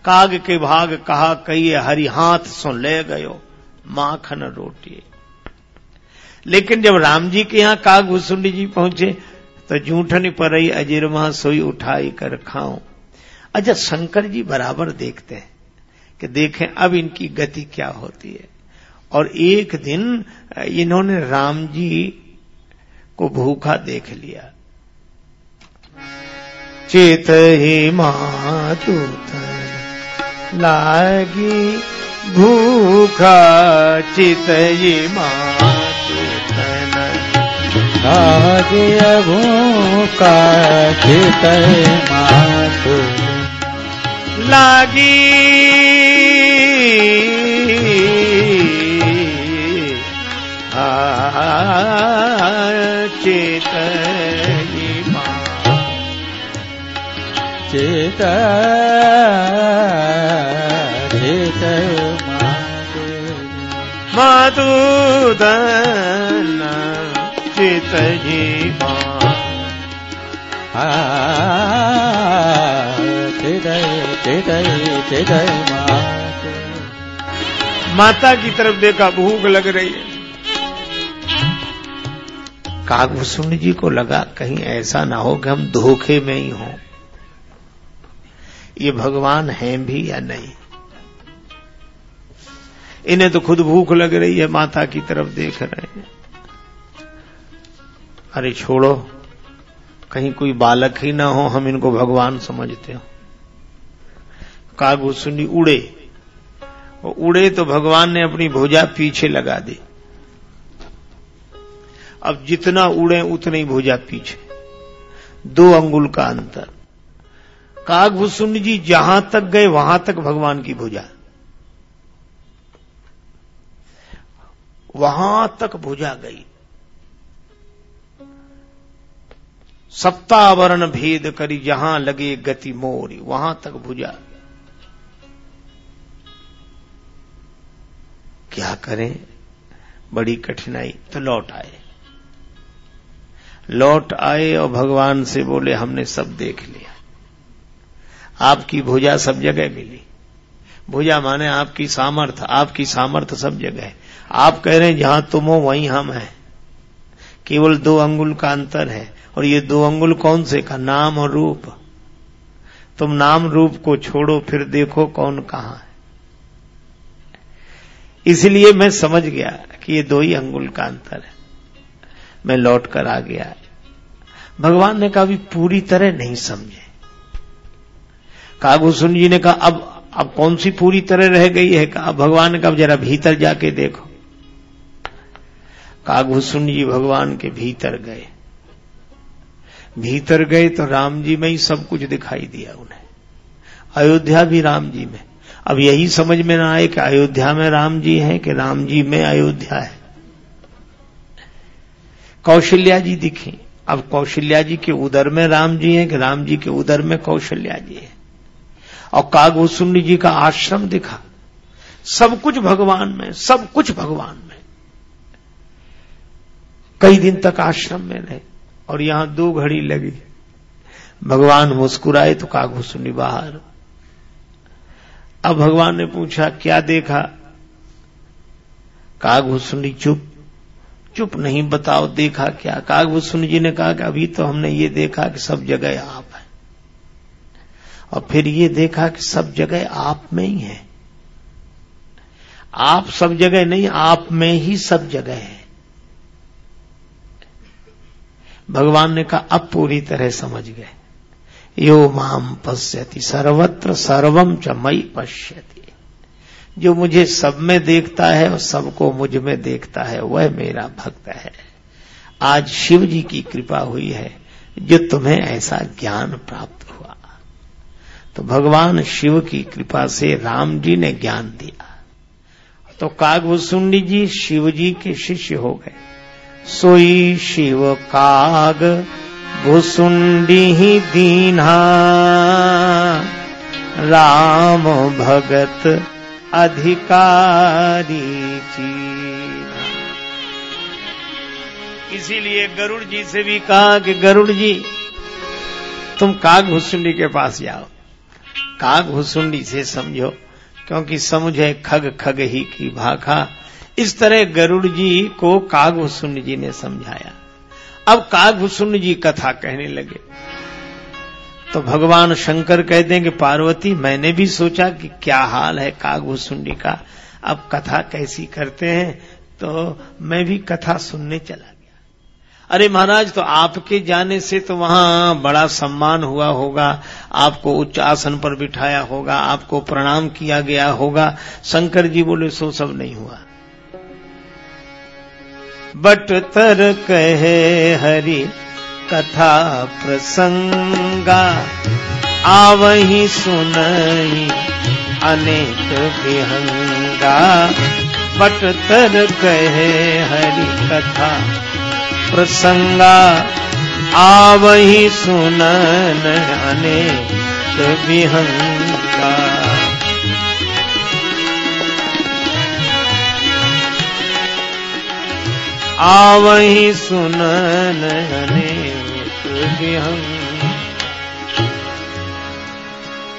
काग के भाग कहा कही हरि हाथ सुन ले गयो। माखन रोटी। लेकिन जब राम जी के यहाँ कागभूषुंडी जी पहुँचे तो जूठन पर ही अजिरमा सोई उठाई कर खाऊं। अच्छा शंकर जी बराबर देखते हैं कि देखें अब इनकी गति क्या होती है। और एक दिन इन्होंने राम जी को भूखा देख लिया। चेत ही मातु लागी भूखा चित ही मातु लागिय भूखा चित मातु। लागी। चित चित चित मधुदन चित चिदय माता की तरफ़ देखा, भूख लग रही है। कागभूषण जी को लगा, कहीं ऐसा ना हो कि हम धोखे में ही हों। ये भगवान हैं भी या नहीं? इन्हें तो खुद भूख लग रही है, माता की तरफ़ देख रहे हैं। अरे छोड़ो, कहीं कोई बालक ही ना हो, हम इनको भगवान समझते हो। कागभूषणी उड़े। और उड़े तो भगवान ने अपनी भुजा पीछे लगा दी। अब जितना उड़े, उतनी भुजा पीछे। दो अंगुल का अंतर। कागभूषुंड जी जहाँ तक गए, वहाँ तक भगवान की भुजा। वहाँ तक भुजा गई। सप्तावरण भेद करी जहाँ लगे गति मोरी, वहाँ तक भुजा क्या करें? बड़ी कठिनाई। तो लौट आए। लौट आए और भगवान से बोले, हमने सब देख लिया। आपकी भुजा सब जगह मिली। भुजा माने आपकी सामर्थ आपकी सामर्थ सब जगह आप कह रहे हैं, जहाँ तुम हो, वहीं हम हैं. केवल दो अंगुल का अंतर है। और ये दो अंगुल कौन से? का नाम और रूप। तुम नाम रूप को छोड़ो, फिर देखो कौन कहाँ है। इसलिए मैं समझ गया कि ये दो ही अंगुल का अंतर है। मैं लौट कर आ गया। भगवान ने कहा भी पूरी तरह नहीं समझे। कागभूषण जी ने कहा, अब अब कौन सी पूरी तरह रह गई है? कहा, भगवान ने कहा जरा भीतर जाके देखो। कागभूषण जी भगवान के भीतर गए। भीतर गए तो राम जी में ही सब कुछ दिखाई दिया उन्हें। अयोध्या भी राम जी में। अब यही समझ में ना आए कि अयोध्या में राम जी हैं कि राम जी में अयोध्या है। कौशल्या जी दिखी। अब कौशल्या जी के उदर में राम जी हैं कि राम जी के उदर में कौशल्या जी है। और कागभूषुंड जी का आश्रम दिखा। सब कुछ भगवान में, सब कुछ भगवान में। कई दिन तक आश्रम में रहे और यहाँ दो घड़ी लगी। भगवान मुस्कुराए तो कागभूषुंडी बाहर। अब भगवान ने पूछा, क्या देखा? कागभूषुंडी चुप चुप नहीं बताओ, देखा क्या? कागभूषुंडी जी ने कहा कि अभी तो हमने ये देखा कि सब जगह आप है। और फिर ये देखा कि सब जगह आप में ही है। आप सब जगह नहीं, आप में ही सब जगह है। भगवान ने कहा, अब पूरी तरह समझ गए। यो माम पश्यति, सर्वत्र सर्वम च मई पश्यति। जो मुझे सब में देखता है और सबको मुझमें देखता है, वह मेरा भक्त है। आज शिव जी की कृपा हुई है, जो तुम्हें ऐसा ज्ञान प्राप्त हुआ। तो भगवान शिव की कृपा से राम जी ने ज्ञान दिया। तो कागभूषुंडी जी शिव जी के शिष्य हो गए। सोई शिव काग, भुसुंडी दीन्हा। राम भगत अधिकारी चीना इसीलिए गरुड़ जी से भी कहा कि गरुड़ जी तुम काग भुसुंडी के पास जाओ। काग भुसुंडी से समझो, क्योंकि समझे खग खग ही की भाखा। इस तरह गरुड़ जी को कागभूषुंड जी ने समझाया। अब कागभूषुंड जी कथा कहने लगे। तो भगवान शंकर कहते हैं कि पार्वती, मैंने भी सोचा कि क्या हाल है कागभूषुंडी का। अब कथा कैसी करते हैं तो मैं भी कथा सुनने चला गया। अरे महाराज तो आपके जाने से तो वहाँ बड़ा सम्मान हुआ होगा। आपको उच्च आसन पर बिठाया होगा, आपको प्रणाम किया गया होगा। शंकर जी बोले, सो सब नहीं हुआ। बट तर कहे हरि कथा प्रसंगा, आवही सुनई अनेक विहंगा। बट तर कहे हरि कथा प्रसंगा, आवही सुनन अनेक विहंगा। आवही सुनन अनेक विहंग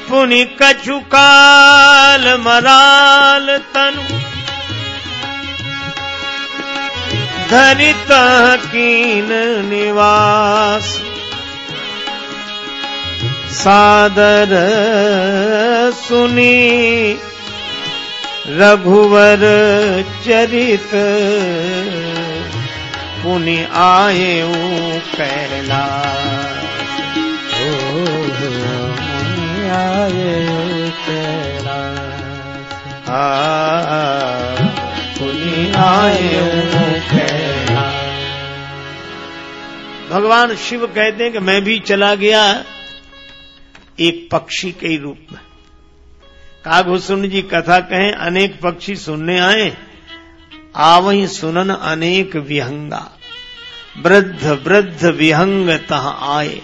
पुनि कछु मराल तनु। धरित कीन निवास। सादर सुनी रघुवर चरित। पुनि आए कैलाश ओ आए कैलाश आ, पुनि आए भगवान शिव कहते हैं कि मैं भी चला गया एक पक्षी के रूप में। कागभूषण जी कथा कहें अनेक पक्षी सुनने आए। आवही सुनन अनेक विहंगा। वृद्ध वृद्ध विहंग तहा आए।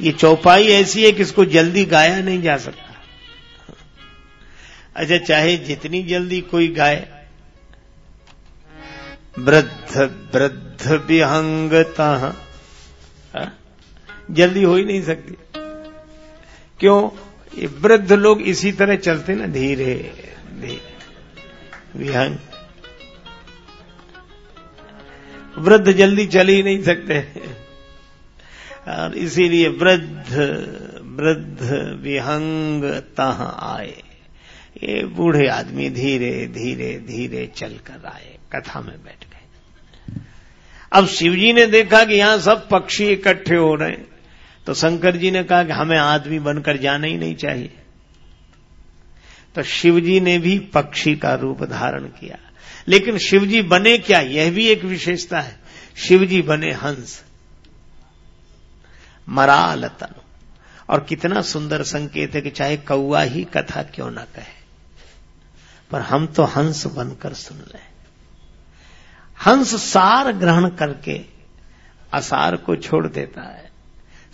ये चौपाई ऐसी है कि इसको जल्दी गाया नहीं जा सकता। अच्छा चाहे जितनी जल्दी कोई गाए। वृद्ध वृद्ध विहंग तह। हाँ? जल्दी हो ही नहीं सकती। क्यों? ये वृद्ध लोग इसी तरह चलते ना, धीरे धीरे। विहंग। वृद्ध जल्दी चल ही नहीं सकते। और इसीलिए वृद्ध वृद्ध विहंग तह आए। ये बूढ़े आदमी धीरे धीरे धीरे चलकर आए, कथा में बैठ गए। अब शिवजी ने देखा कि यहाँ सब पक्षी इकट्ठे हो रहे हैं। तो शंकर जी ने कहा कि हमें आदमी बनकर जाना ही नहीं चाहिए। तो शिवजी ने भी पक्षी का रूप धारण किया। लेकिन शिवजी बने क्या? यह भी एक विशेषता है। शिवजी बने हंस। मराल तनु। और कितना सुंदर संकेत है कि चाहे कौआ ही कथा क्यों ना कहे। पर हम तो हंस बनकर सुन रहे हंस सार ग्रहण करके असार को छोड़ देता है।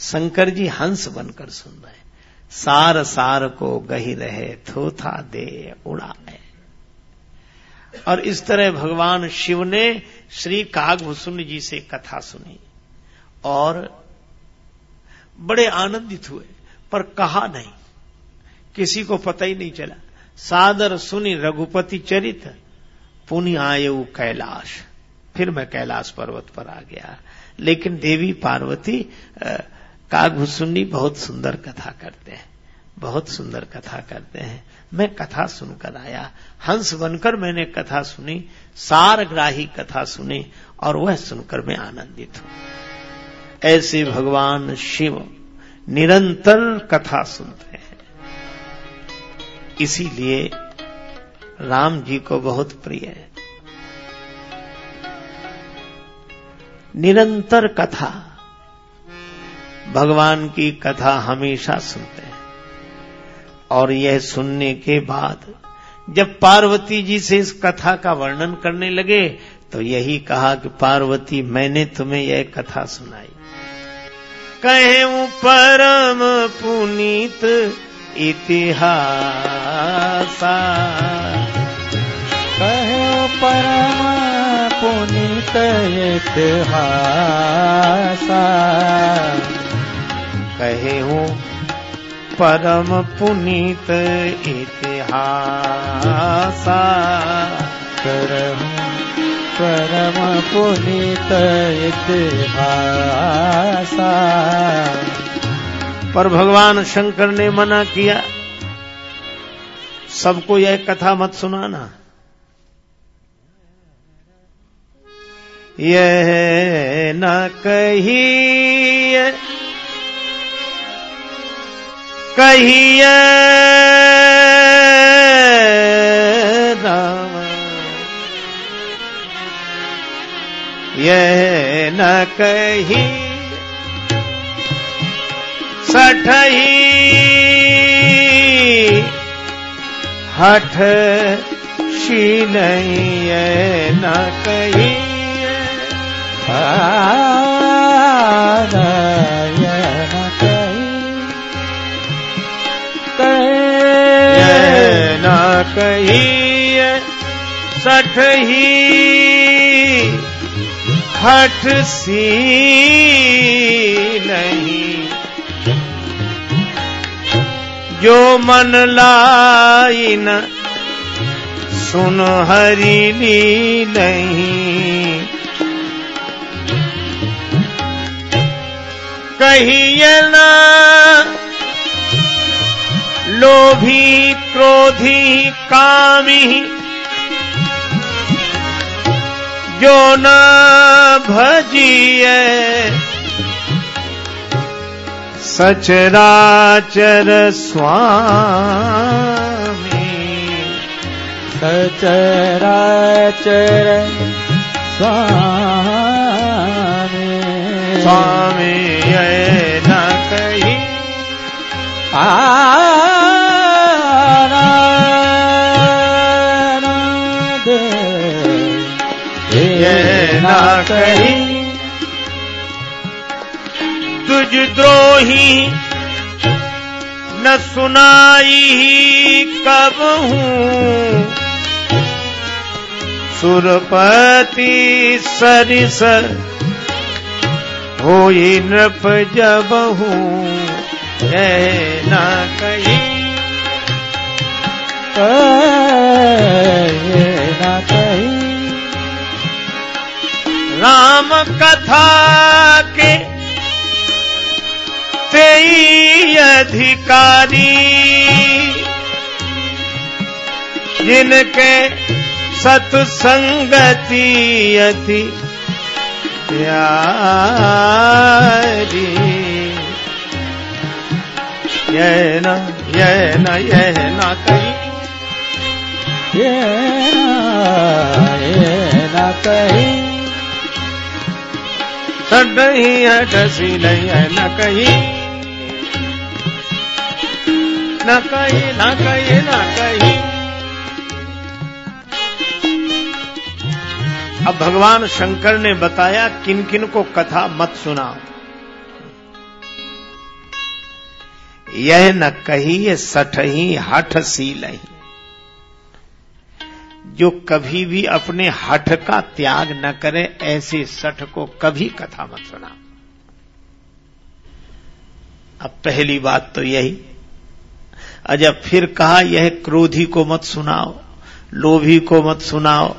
शंकर जी हंस बनकर सुन रहे सार सार को गही रहे, थोथा दे उड़ाए और इस तरह भगवान शिव ने श्री कागभूषुण जी से कथा सुनी और बड़े आनंदित हुए, पर कहा नहीं। किसी को पता ही नहीं चला। सादर सुनी रघुपति चरित पुण्य आयु कैलाश। फिर मैं कैलाश पर्वत पर आ गया। लेकिन देवी पार्वती कागभूषुणी बहुत सुंदर कथा करते हैं। बहुत सुंदर कथा करते हैं। मैं कथा सुनकर आया। हंस बनकर मैंने कथा सुनी, सारग्राही कथा सुनी और वह सुनकर मैं आनंदित हूँ। ऐसे भगवान शिव निरंतर कथा सुनते हैं। इसीलिए राम जी को बहुत प्रिय है। निरंतर कथा, भगवान की कथा हमेशा सुनते और यह सुनने के बाद जब पार्वती जी से इस कथा का वर्णन करने लगे तो यही कहा कि पार्वती मैंने तुम्हें यह कथा सुनाई। कहे परम पुनीत इतिहास। कहे परम पुनीत इतिहास। कहे हूँ परम पुनीत इतिहास। करम परम पुनीत इतिहास। पर भगवान शंकर ने मना किया। सबको यह कथा मत सुनाना। यह न कही कहिए राम यह न कही सठही हठ शी शील न कही आदयन सठ ही हठ सी नहीं। जो मन लाई न, सुन हरी ली नहीं कहिए ना लोभी क्रोधी कामी। जो न भजिए। सचराचर स्वामी। सचराचर स्वामी। स्वामी न कही। आनंद कही। तुझ द्रोही न सुनाई कब हूँ। सुरपति सरिस हो नृप जब हूँ। न कही। न कही। राम कथा के तेई अधिकारी। जिनके सत्संगति अति प्यारी। यह न यह न यह न कही। ये न ये न कही। सडही हटसी है न कही न कही न कही न कही अब भगवान शंकर ने बताया किन किन को कथा मत सुनाओ। यह न कही ये सठही हठ सी सीलही जो कभी भी अपने हठ का त्याग न करे, ऐसे सठ को कभी कथा मत सुना। अब पहली बात तो यही। अजब फिर कहा, यह क्रोधी को मत सुनाओ, लोभी को मत सुनाओ,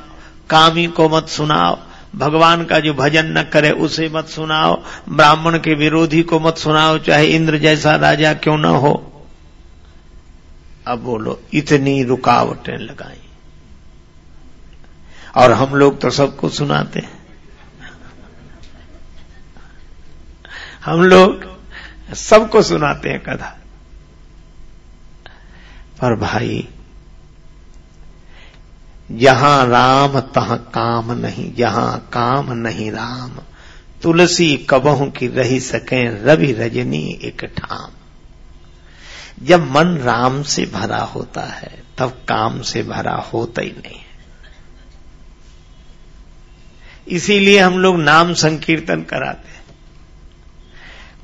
कामी को मत सुनाओ, भगवान का जो भजन न करे उसे मत सुनाओ, ब्राह्मण के विरोधी को मत सुनाओ, चाहे इंद्र जैसा राजा क्यों न हो। अब बोलो, इतनी रुकावटें लगाई। और हम लोग तो सबको सुनाते हैं। हम लोग सबको सुनाते हैं कथा। पर भाई जहाँ राम तहां काम नहीं जहाँ काम नहीं राम। तुलसी कबहों की रही सके रवि रजनी एक ठाम। जब मन राम से भरा होता है, तब काम से भरा होता ही नहीं है इसीलिए हम लोग नाम संकीर्तन कराते हैं।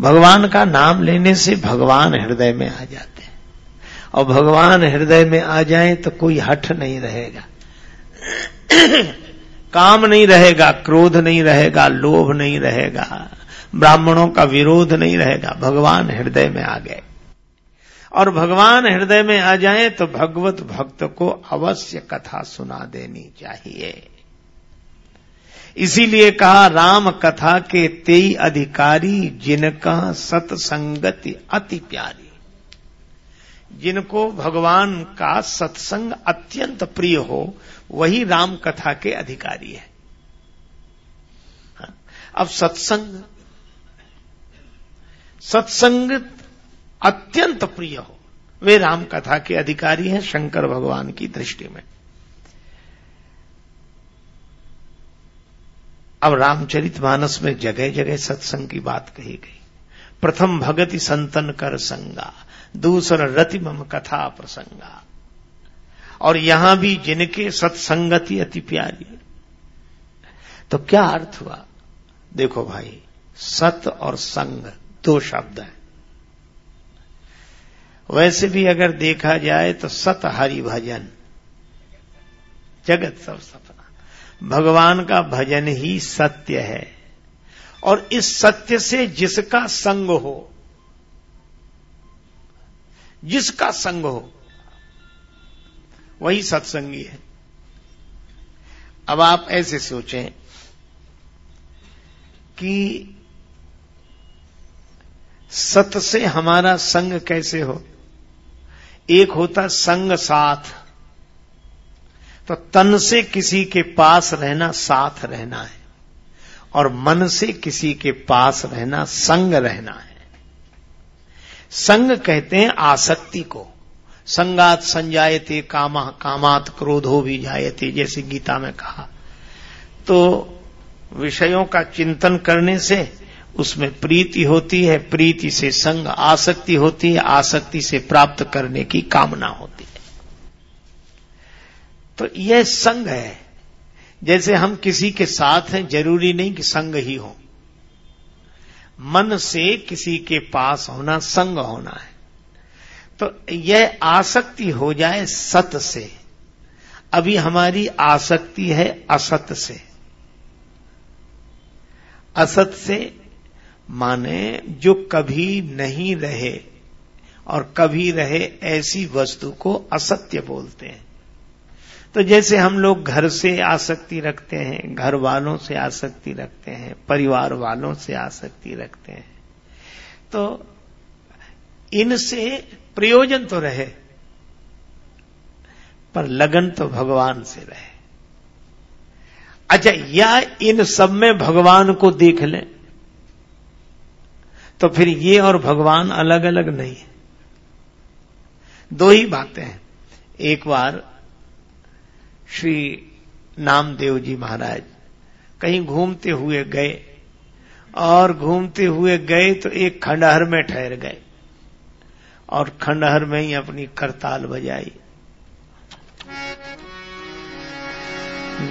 भगवान का नाम लेने से भगवान हृदय में आ जाते हैं। और भगवान हृदय में आ जाए तो कोई हठ नहीं रहेगा। काम नहीं रहेगा, क्रोध नहीं रहेगा, लोभ नहीं रहेगा, ब्राह्मणों का विरोध नहीं रहेगा, भगवान हृदय में आ गए। और भगवान हृदय में आ जाए तो भगवत भक्त को अवश्य कथा सुना देनी चाहिए। इसीलिए कहा राम कथा के तेई अधिकारी जिनका सत्संगति अति प्यारी। जिनको भगवान का सत्संग अत्यंत प्रिय हो, वही राम कथा के अधिकारी है। अब सत्संग। सत्संग अत्यंत प्रिय हो। वे राम कथा के अधिकारी हैं, शंकर भगवान की दृष्टि में। अब रामचरित मानस में जगह जगह सत्संग की बात कही गई। प्रथम भगति संतन कर संगा, दूसरा रति मम कथा प्रसंगा। और यहाँ भी जिनके सत्संगति अति प्यारी। तो क्या अर्थ हुआ? देखो भाई, सत और संग दो शब्द हैं। वैसे भी अगर देखा जाए तो सत हरि भजन, जगत सब सपना भगवान का भजन ही सत्य है। और इस सत्य से जिसका संग हो, जिसका संग हो, वही सत्संगी है। अब आप ऐसे सोचें कि सत से हमारा संग कैसे हो? एक होता संग साथ। तो तन से किसी के पास रहना, साथ रहना है। और मन से किसी के पास रहना, संग रहना है। संग कहते हैं आसक्ति को। संगात संजायते, कामा, कामात क्रोधो भी जायते, जैसे गीता में कहा। तो विषयों का चिंतन करने से उसमें प्रीति होती है, प्रीति से संग, आसक्ति होती है, आसक्ति से प्राप्त करने की कामना होती है। तो यह संग है। जैसे हम किसी के साथ हैं, ज़रूरी नहीं कि संग ही हो। मन से किसी के पास होना, संग होना है। तो यह आसक्ति हो जाए सत से। अभी हमारी आसक्ति है असत से। असत से माने जो कभी नहीं रहे, और कभी रहे ऐसी वस्तु को असत्य बोलते हैं। तो जैसे हम लोग घर से आसक्ति रखते हैं, घर वालों से आसक्ति रखते हैं, परिवार वालों से आसक्ति रखते हैं तो इनसे प्रयोजन तो रहे, पर लगन तो भगवान से रहे। अच्छा या इन सब में भगवान को देख लें तो फिर ये और भगवान अलग अलग नहीं है। दो ही बातें हैं। एक बार श्री नामदेव जी महाराज, कहीं घूमते हुए गए, और घूमते हुए गए तो एक खंडहर में ठहर गए, और खंडहर में ही अपनी करताल बजाई।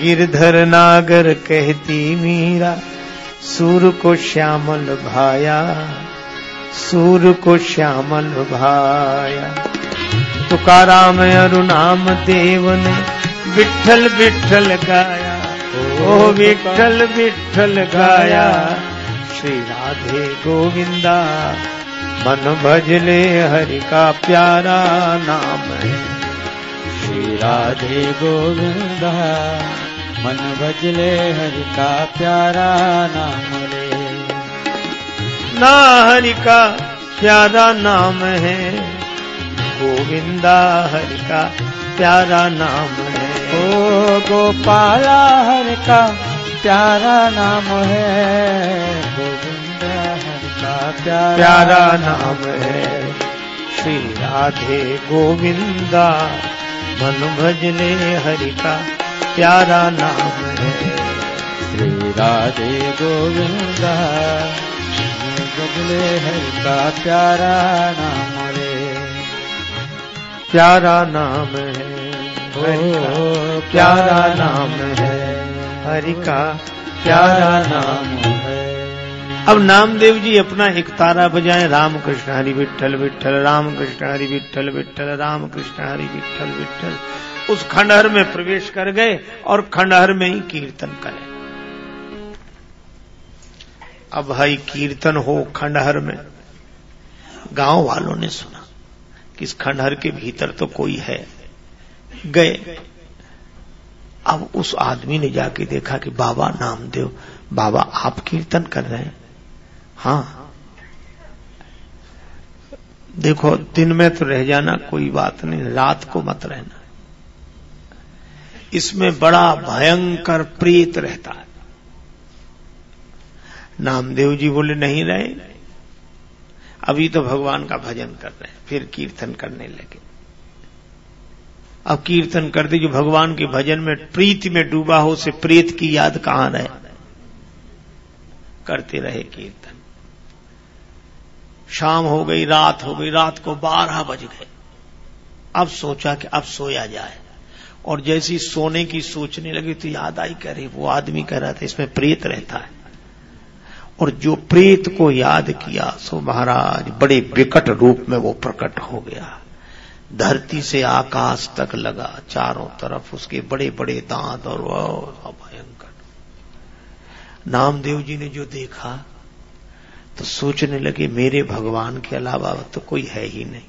गिरधर नागर कहती, मीरा, सूर को श्यामल भाया, सूर को श्यामल भाया। तुकाराम अरुणाम देव ने विठल विठल गाया, ओ विठल विठल गाया। श्री राधे गोविंदा, मन भजले हरि का प्यारा नाम है। श्री राधे गोविंदा, मन भजले हरि का प्यारा नाम रे ना हरि का प्यारा नाम है, गोविंदा हरि का प्यारा नाम है। ओ गोपाला हर का प्यारा नाम है, गोविंद हर का प्यारा प्यारा नाम है। श्री राधे गोविंदा, मन भजले हरि का प्यारा नाम है। श्री राधे गोविंद बदले हरि का प्यारा नाम रे प्यारा नाम है। हरि का प्यारा नाम है। हरि का प्यारा नाम है। अब नामदेव जी अपना एक तारा बजाए। राम कृष्ण हरि विठल विठल राम कृष्ण हरि विठल विठल राम कृष्ण हरि विठल विठल उस खंडहर में प्रवेश कर गए और खंडहर में ही कीर्तन करें। अब भाई कीर्तन हो खंडहर में। गाँव वालों ने सुना कि इस खंडहर के भीतर तो कोई है। गए। अब उस आदमी ने जाके देखा कि बाबा नामदेव, बाबा आप कीर्तन कर रहे हैं। हाँ। देखो, दिन में तो रह जाना कोई बात नहीं, रात को मत रहना। इसमें बड़ा भयंकर प्रेत रहता है। नामदेव जी बोले, नहीं रहे। अभी तो भगवान का भजन कर रहे हैं, फिर कीर्तन करने लगे। अब कीर्तन करते जो भगवान के भजन में प्रीति में डूबा हो, उसे प्रेत की याद कहाँ रहे? करते रहे कीर्तन। शाम हो गई, रात हो गई, रात को बारह बज गए। अब सोचा कि अब सोया जाए। और जैसी सोने की सोचने लगी तो याद आई कह रही वो आदमी कह रहा था, इसमें प्रेत रहता है। और जो प्रेत को याद किया, सो महाराज, बड़े विकट रूप में वो प्रकट हो गया। धरती से आकाश तक लगा, चारों तरफ़ उसके बड़े बड़े दांत और वह भयंकर। नामदेव जी ने जो देखा तो सोचने लगे, मेरे भगवान के अलावा तो कोई है ही नहीं।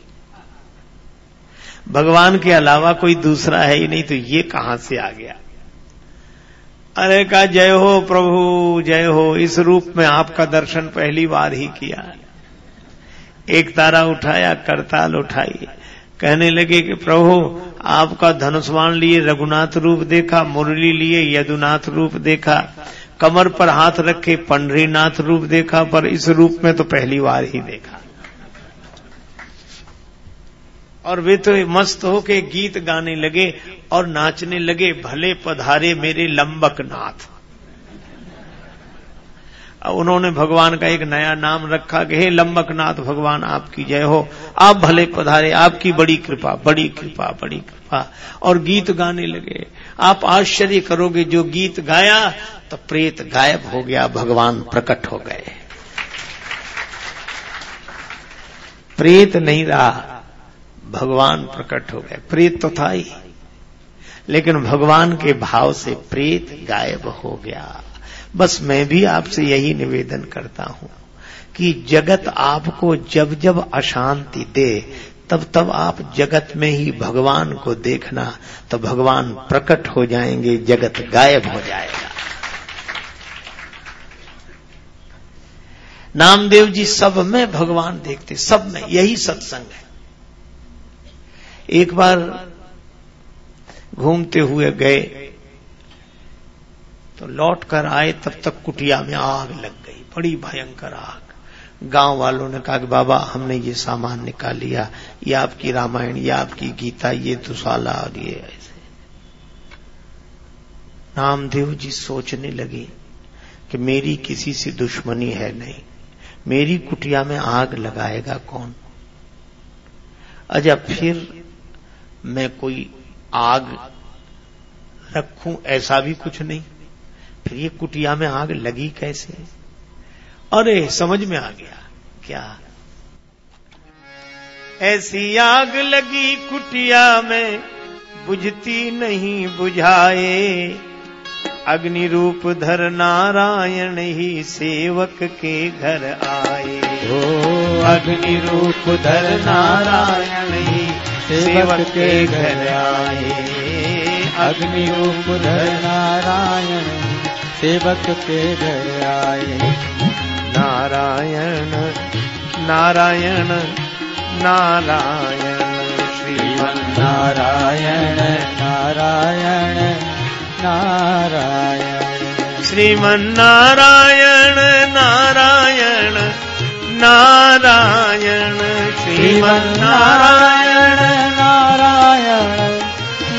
भगवान के अलावा कोई दूसरा है ही नहीं तो ये कहाँ से आ गया? अरे का जय हो प्रभु, जय हो, इस रूप में आपका दर्शन पहली बार ही किया। एक तारा उठाया, करताल उठाई। कहने लगे कि प्रभु, आपका धनुष्वाण लिए रघुनाथ रूप देखा, मुरली लिए यदुनाथ रूप देखा, कमर पर हाथ रखे पंडरीनाथ रूप देखा, पर इस रूप में तो पहली बार ही देखा। और वे तो मस्त होके गीत गाने लगे और नाचने लगे, भले पधारे मेरे लंबक नाथ। उन्होंने भगवान का एक नया नाम रखा कि हे लंबक नाथ भगवान आपकी जय हो। आप भले पधारे, आपकी बड़ी कृपा बड़ी कृपा बड़ी कृपा। और गीत गाने लगे। आप आश्चर्य करोगे, जो गीत गाया तो प्रेत गायब हो गया, भगवान प्रकट हो गए। प्रेत नहीं रहा, भगवान प्रकट हो गए। प्रेत तो था ही। लेकिन भगवान के भाव से प्रेत गायब हो गया। बस मैं भी आपसे यही निवेदन करता हूँ कि जगत आपको जब जब अशांति दे, तब तब आप जगत में ही भगवान को देखना तो भगवान प्रकट हो जाएँगे, जगत गायब हो जाएगा। नामदेव जी, सब में भगवान देखते, सब में, यही सत्संग है। एक बार घूमते हुए गए तो लौट कर आए, तब तक कुटिया में आग लग गई। बड़ी भयंकर आग। गाँव वालों ने कहा कि बाबा, हमने ये सामान निकाल लिया। ये आपकी रामायण, ये आपकी गीता, ये दुशाला और ये ऐसे। नामदेव जी सोचने लगे कि मेरी किसी से दुश्मनी है नहीं। मेरी कुटिया में आग लगाएगा कौन? अच्छा फिर मैं कोई आग रखूँ ऐसा भी कुछ नहीं। फिर ये कुटिया में आग लगी कैसे? अरे समझ में आ गया। क्या? ऐसी आग लगी कुटिया में बुझती नहीं बुझाए। अग्नि रूप धर नारायण ही सेवक के घर आए। हो अग्नि रूप धर नारायण ही सेवक के घर आए। अग्नि रूप धर नारायण सेवक के घर आए। नारायण नारायण नारायण, श्रीमन नारायण नारायण नारायण। श्रीमन नारायण नारायण नारायण। श्रीमन नारायण।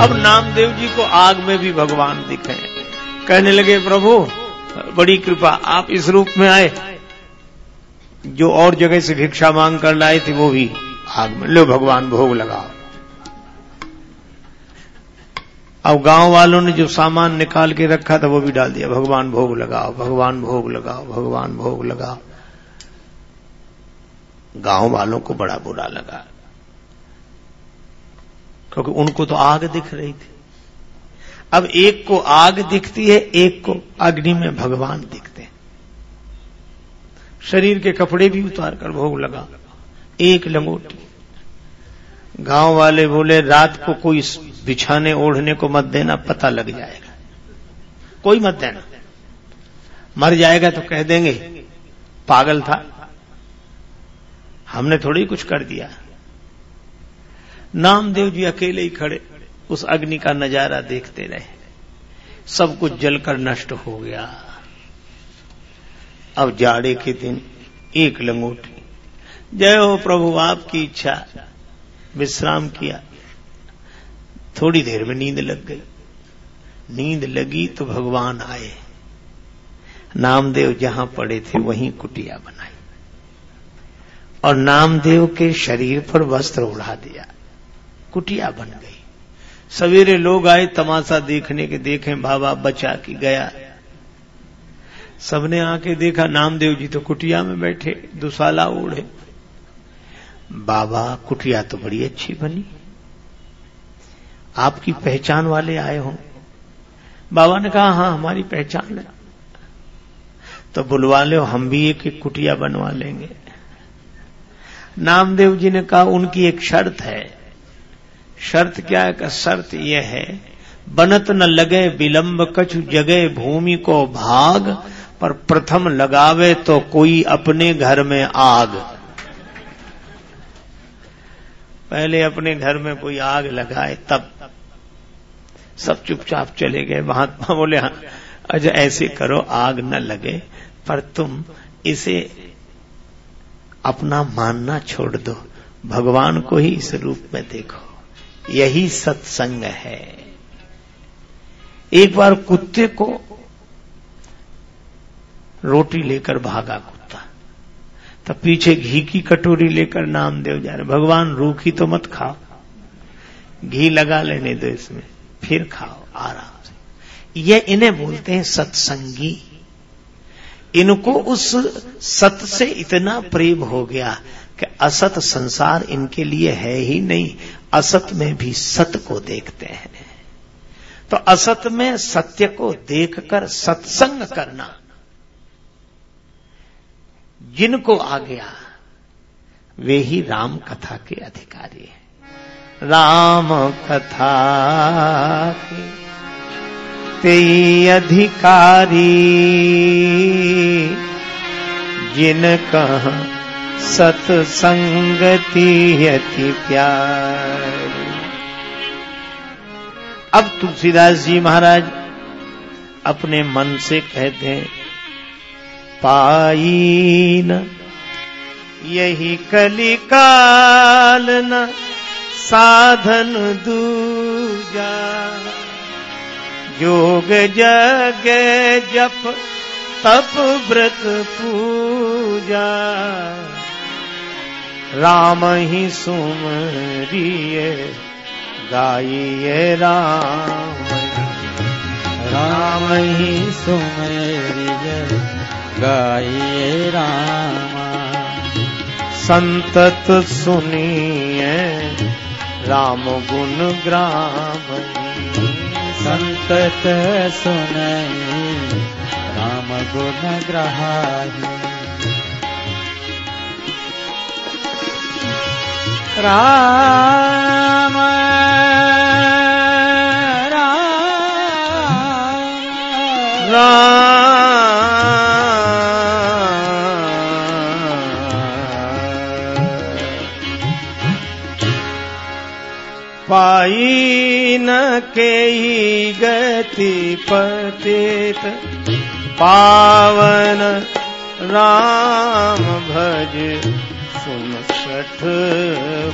अब नामदेव जी को आग में भी भगवान दिखे। कहने लगे, प्रभु, बड़ी कृपा, आप इस रूप में आए। जो और जगह से भिक्षा मांग कर लाए थे, वो भी आग में। लो भगवान, भोग लगाओ। अब गाँव वालों ने जो सामान निकाल के रखा था, वो भी डाल दिया। भगवान, भोग लगाओ, भगवान, भोग लगाओ, भगवान, भोग लगाओ। गाँव वालों को बड़ा बुरा लगा। क्योंकि उनको तो आग दिख रही थी। अब एक को आग दिखती है, एक को अग्नि में भगवान दिखते हैं। शरीर के कपड़े भी उतार कर भोग लगा। एक लंगोटी। गाँव वाले बोले, रात को कोई बिछाने ओढ़ने को मत देना, पता लग जाएगा। कोई मत देना। मर जाएगा तो कह देंगे, पागल था। हमने थोड़ी कुछ कर दिया। नामदेव जी अकेले ही खड़े, उस अग्नि का नज़ारा देखते रहे। सब कुछ जलकर नष्ट हो गया। अब जाड़े के दिन एक लंगोटी। जय हो प्रभु, आपकी इच्छा। विश्राम किया। थोड़ी देर में नींद लग गई। नींद लगी तो भगवान आए। नामदेव जहाँ पड़े थे, वहीं कुटिया बनाई। और नामदेव के शरीर पर वस्त्र उड़ा दिया। कुटिया बन गई। सवेरे लोग आए, तमाशा देखने के देखे, बाबा बचा की गया। सबने आके देखा, नामदेव जी तो कुटिया में बैठे दुसाला ओढ़े। बाबा, कुटिया तो बड़ी अच्छी बनी। आपकी पहचान वाले आए हों। बाबा ने कहा हाँ हमारी पहचान है। तो बुलवा लो, हम भी एक एक कुटिया बनवा लेंगे। नामदेव जी ने कहा, उनकी एक शर्त है। शर्त क्या है का शर्त यह है, बनत न लगे विलंब, कछु जगह भूमि को भाग, पर प्रथम लगावे तो कोई अपने घर में आग। पहले अपने घर में कोई आग लगाए, तब सब चुपचाप चले गए। महात्मा बोले हाँ अच्छा ऐसे करो, आग न लगे, पर तुम इसे अपना मानना छोड़ दो। भगवान को ही इस रूप में देखो। यही सत्संग है। एक बार कुत्ते को रोटी लेकर भागा कुत्ता। तब पीछे घी की कटोरी लेकर नामदेव जा रहे, भगवान, रूखी तो मत खाओ। घी लगा लेने दो इसमें, फिर खाओ, आराम से। ये इन्हें बोलते हैं सत्संगी। इनको उस सत से इतना प्रेम हो गया कि असत संसार इनके लिए है ही नहीं। असत में भी सत को देखते हैं। तो असत में सत्य को देखकर सत्संग करना, जिनको आ गया, वे ही राम कथा के अधिकारी हैं। राम कथा के ते अधिकारी, जिन कह सत्संगति अति प्यार। अब तुलसीदास जी महाराज अपने मन से कहते हैं पाई यही कलिकाल न साधन दूजा। योग जग जप तप व्रत पूजा। राम ही सुमरिय, गाइए राम। राम ही सुमेरिय, गाइए रामा। संतत सुनिए राम गुण ग्राम संतत सुनई, राम गुण ग्रहाही राम राम। पाई न के गति पतित पावन राम भज सठ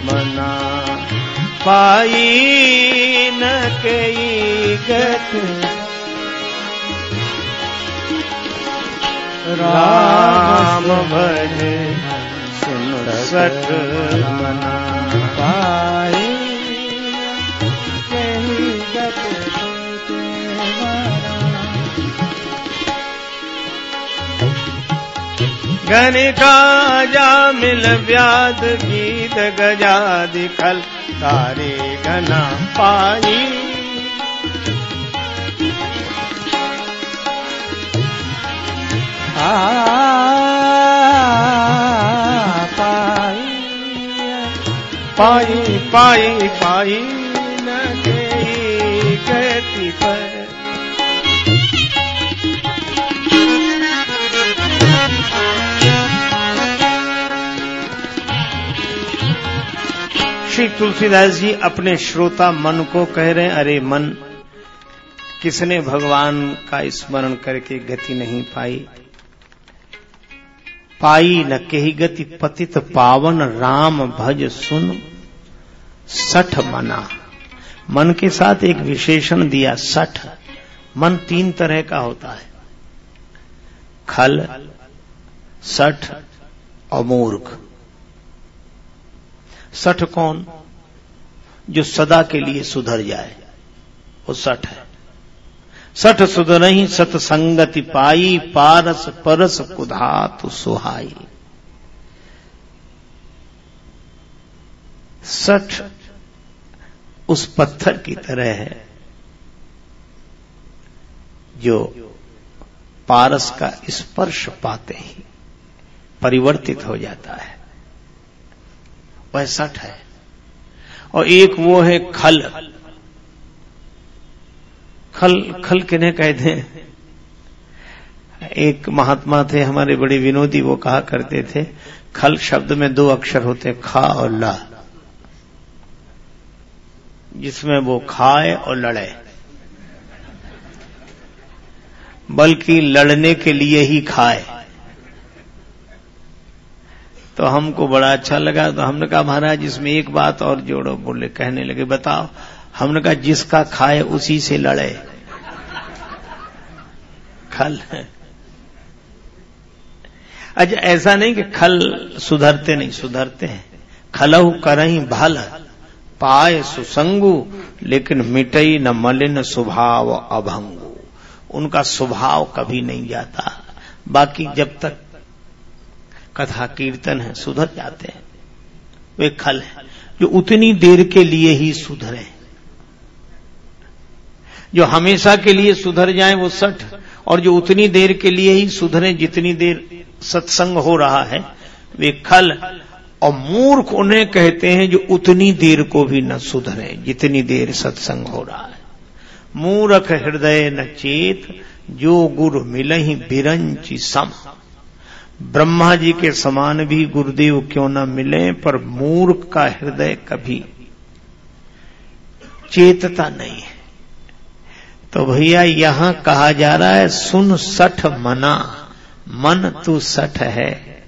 मना। पाई न कई गत। राम भज सुन सठ मना। पाई घन काजा मिल व्याध गीत गजा दिखल तारे घना पाई आ पाई पाई पाई पाई तुलसीदास जी अपने श्रोता मन को कह रहे हैं, अरे मन, किसने भगवान का स्मरण करके गति नहीं पाई? पाई न कही गति, पतित पावन राम भज सुन, सठ मना। मन के साथ एक विशेषण दिया, सठ। मन तीन तरह का होता है। खल, सठ और मूर्ख। सठ कौन? जो सदा के लिए सुधर जाए, वो सठ है। सठ सुध नहीं सतसंगति पाई, पारस परस कुधातु सुहाई। सठ उस पत्थर की तरह है, जो पारस का स्पर्श पाते ही परिवर्तित हो जाता है। वह सठ है। और एक वो है खल। खल खल किन्हें कहते हैं? एक महात्मा थे, हमारे बड़े विनोदी, वो कहा करते थे, खल शब्द में दो अक्षर होते खा और ला। जिसमें वो खाए और लड़े। बल्कि लड़ने के लिए ही खाए। तो हमको बड़ा अच्छा लगा तो हमने कहा, महाराज, इसमें एक बात और जोड़ो। बोले, कहने लगे, बताओ, हमने कहा, जिसका खाए उसी से लड़े। खल। अच्छा ऐसा नहीं कि खल सुधरते नहीं, सुधरते हैं। खलहु करही भल, पाए सुसंगु, लेकिन मिटई न मलिन स्वभाव अभंगु। उनका स्वभाव कभी नहीं जाता। बाकी जब तक कथा कीर्तन है, सुधर जाते हैं। वे खल है, जो उतनी देर के लिए ही सुधरे जो हमेशा के लिए सुधर जाए, वो सठ, और जो उतनी देर के लिए ही सुधरे, जितनी देर सत्संग हो रहा है, वे खल और मूर्ख उन्हें कहते हैं, जो उतनी देर को भी न सुधरे, जितनी देर सत्संग हो रहा है। मूर्ख हृदय न चेत, जो गुरु मिलही बिरंची सम। ब्रह्मा जी के समान भी गुरुदेव क्यों न मिले पर मूर्ख का हृदय कभी चेतता नहीं है। तो भैया, यहाँ कहा जा रहा है, सुन सठ मना, मन तू सठ है,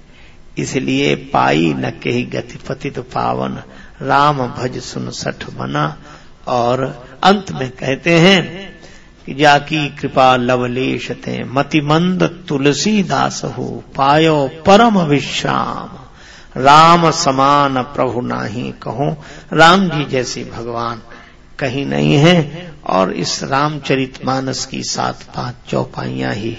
इसलिए पाई न कही गतिपति तो पावन, राम भज सुन सठ मना, और अंत में कहते हैं कि जाकी कृपा लवलेश थे मतिमंद तुलसी दास हो, पायो परम विश्राम। राम समान प्रभु नाही कहो, राम जी जैसे भगवान कहीं नहीं है, और इस रामचरित मानस की सात पाँच चौपाइयाँ ही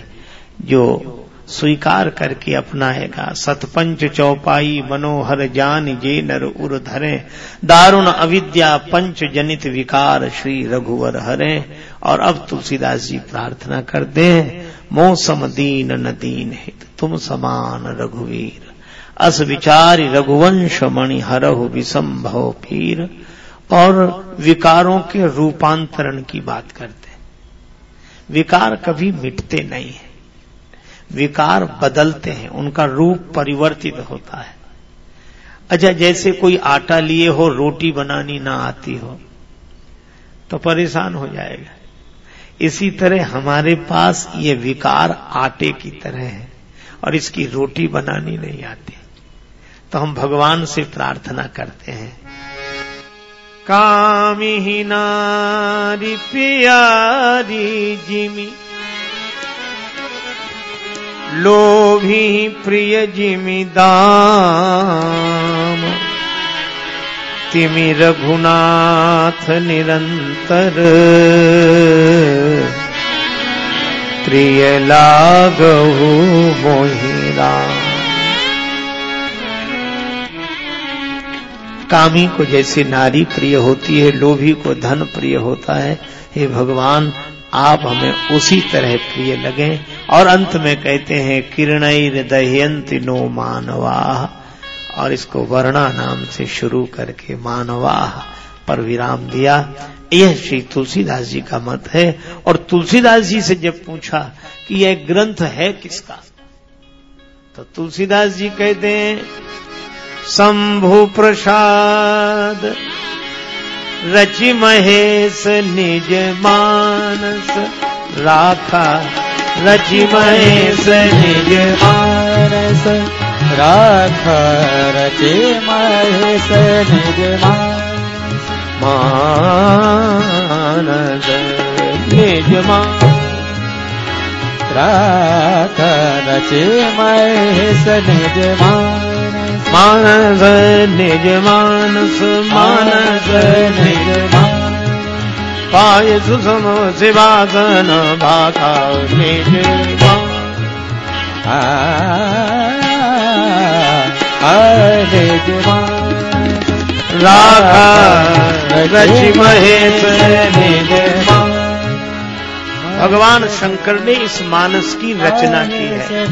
जो स्वीकार करके अपनाएगा। सतपंच चौपाई, मनोहर जान जे नर उर धरे। दारुण अविद्या, पंच जनित विकार, श्री रघुवर हरे। और अब तुलसीदास जी प्रार्थना करते हैं, मौसम दीन न दीन हित, तुम समान रघुवीर। अस विचारी रघुवंश मणि हरहु विसंभव पीर। और विकारों के रूपांतरण की बात करते हैं। विकार कभी मिटते नहीं है। विकार बदलते हैं, उनका रूप परिवर्तित होता है। अच्छा जैसे कोई आटा लिए हो, रोटी बनानी ना आती हो तो परेशान हो जाएगा। इसी तरह हमारे पास ये विकार आटे की तरह है और इसकी रोटी बनानी नहीं आती। तो हम भगवान से प्रार्थना करते हैं। कामी नारी प्यारी जिमी, लोभी प्रिय जिमिदाम तिमि रघुनाथ निरंतर। प्रिय लागहु मोहिरा कामी को जैसे नारी प्रिय होती है, लोभी को धन प्रिय होता है। हे भगवान, आप हमें उसी तरह प्रिय लगे। और अंत में कहते हैं किरणर दह्यंति नो मानवाह और इसको वर्णा नाम से शुरू करके मानवाह पर विराम दिया। यह श्री तुलसीदास जी का मत है और तुलसीदास जी से जब पूछा कि यह ग्रंथ है किसका तो तुलसीदास जी कहते हैं, शंभु प्रसाद, रचि महेश निज मानस, राखा, रचि महेश निज मानस। राख रचे महेश निज मानस निज राख रचे महेश निज मानस निज मानस मानस निज पाय सुसम शिवासन भाका निज निज राधा रचि महेश भगवान शंकर ने इस मानस की रचना की है।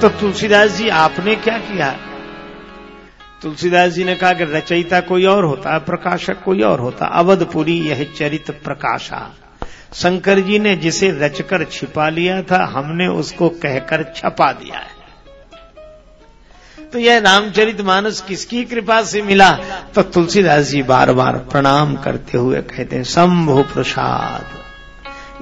तो तुलसीदास जी, आपने क्या किया? तुलसीदास जी ने कहा कि रचयिता कोई और होता है प्रकाशक कोई और होता। अवधपुरी यह चरित प्रकाशा। शंकर जी ने जिसे रचकर छिपा लिया था, हमने उसको कहकर छपा दिया है। तो यह रामचरित मानस किसकी कृपा से मिला? तो तुलसीदास जी बार बार प्रणाम करते हुए कहते हैं, शंभु प्रसाद।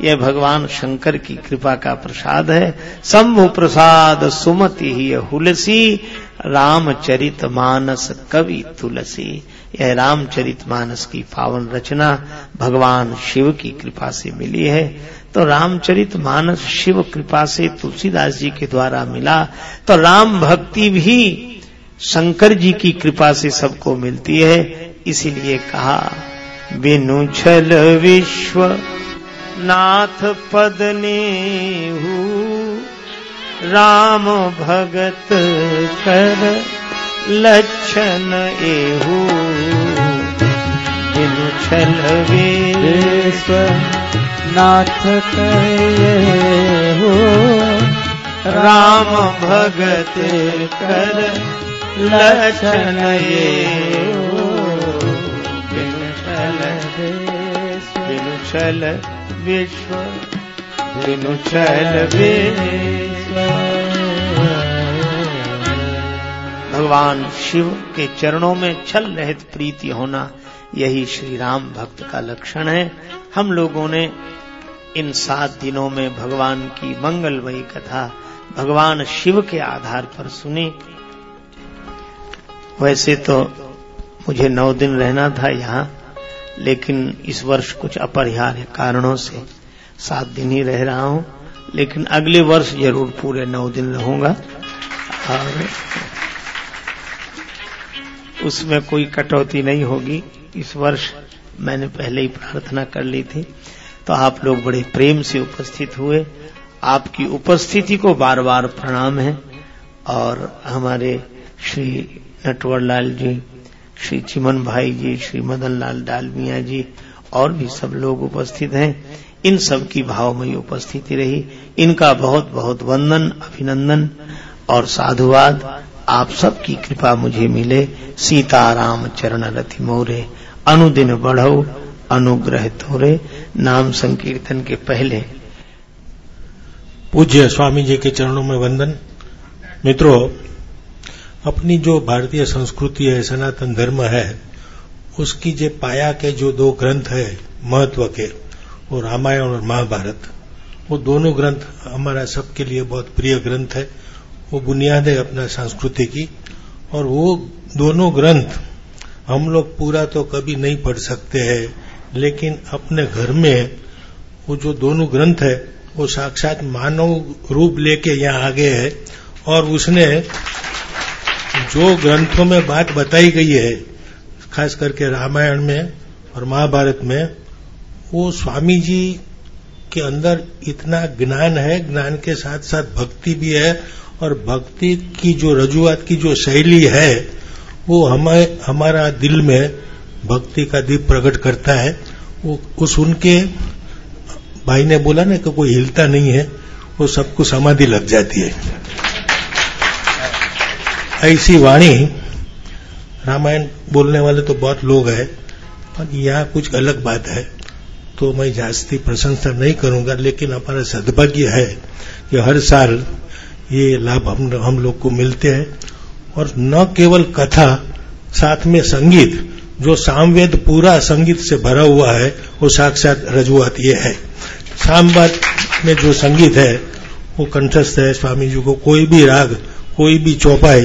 यह भगवान शंकर की कृपा का प्रसाद है। शंभु प्रसाद सुमति ही हुलसी रामचरित मानस कवि तुलसी। यह रामचरित मानस की पावन रचना भगवान शिव की कृपा से मिली है। तो रामचरित मानस शिव कृपा से तुलसीदास जी के द्वारा मिला। तो राम भक्ति भी शंकर जी की कृपा से सबको मिलती है, इसीलिए कहा बिनु छल विश्व नाथ पद ने राम भगत कर लक्षण एहू। बिनु छल विश्व नाथ कहे हो, राम भगत कर लक्षण छल बिनु विश्व छल भगवान शिव के चरणों में छल रहित प्रीति होना यही श्री राम भक्त का लक्षण है। हम लोगों ने इन सात दिनों में भगवान की मंगलमयी कथा भगवान शिव के आधार पर सुनी। वैसे तो मुझे नौ दिन रहना था यहाँ, लेकिन इस वर्ष कुछ अपरिहार्य कारणों से सात दिन ही रह रहा हूँ, लेकिन अगले वर्ष ज़रूर पूरे नौ दिन रहूँगा। और उसमें कोई कटौती नहीं होगी। इस वर्ष मैंने पहले ही प्रार्थना कर ली थी। तो आप लोग बड़े प्रेम से उपस्थित हुए। आपकी उपस्थिति को बार बार प्रणाम है। और हमारे श्री नटवर लाल जी, श्री चिमन भाई जी, श्री मदन लाल डालमिया जी, और भी सब लोग उपस्थित हैं। इन सब की भावमयी उपस्थिति रही। इनका बहुत बहुत वंदन, अभिनंदन और साधुवाद। आप सबकी कृपा मुझे मिले। सीताराम चरण रथि मोरे, अनुदिन बढ़ो, अनुग्रह तोरे। नाम संकीर्तन के पहले। पूज्य स्वामी जी के चरणों में वंदन। मित्रों, अपनी जो भारतीय संस्कृति है, सनातन धर्म है, उसकी जो पाया के जो दो ग्रंथ है, महत्व के, वो रामायण और महाभारत, वो दोनों ग्रंथ हमारा सबके लिए बहुत प्रिय ग्रंथ है। वो बुनियाद है अपना संस्कृति की, और वो दोनों ग्रंथ हम लोग पूरा तो कभी नहीं पढ़ सकते हैं। लेकिन अपने घर में वो जो दोनों ग्रंथ है, वो साक्षात मानव रूप लेके यहाँ आ गए है और उसने जो ग्रंथों में बात बताई गई है, खास करके रामायण में और महाभारत में, वो स्वामी जी के अंदर इतना ज्ञान है, ज्ञान के साथ साथ भक्ति भी है और भक्ति की जो रजुआत की जो शैली है, वो हमें, हमारा दिल में भक्ति का दीप प्रकट करता है, वो उस उनके भाई ने बोला ना कि कोई हिलता नहीं है, वो सबको समाधि लग जाती है। ऐसी वाणी रामायण बोलने वाले तो बहुत लोग हैं, पर यहाँ कुछ अलग बात है तो मैं जास्ती प्रशंसा नहीं करूँगा, लेकिन हमारा सद्भाग्य है कि हर साल ये लाभ हम हम लोग को मिलते हैं, और न केवल कथा, साथ में संगीत जो सामवेद पूरा संगीत से भरा हुआ है, वो साक्षात रजुआत ये है। सामवाद में जो संगीत है, वो कंठस्थ है, स्वामी जी को कोई भी राग, कोई भी चौपाई,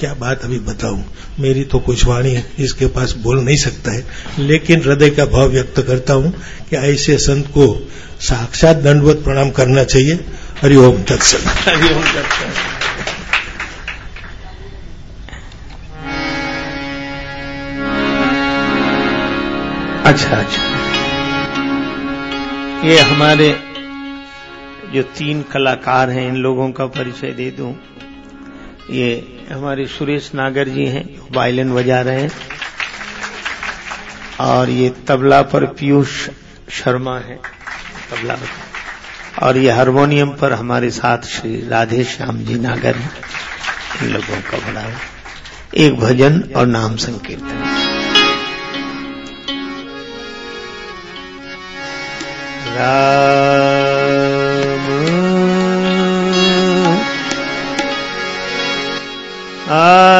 क्या बात अभी बताऊँ? मेरी तो कुछ वाणी इसके पास बोल नहीं सकता है। लेकिन हृदय का भाव व्यक्त करता हूँ कि ऐसे संत को साक्षात दंडवत प्रणाम करना चाहिए। हरिओम तत्सत। हरिओम तत्सत। अच्छा अच्छा। ये हमारे जो तीन कलाकार हैं, इन लोगों का परिचय दे दूँ। ये हमारे सुरेश नागर जी हैं, जो वायलिन बजा रहे हैं। और ये तबला पर पीयूष शर्मा है, तबला और ये हारमोनियम पर हमारे साथ श्री राधे श्याम जी नागर हैं, इन लोगों का बड़ा एक भजन और नाम संकीर्तन। राम। आ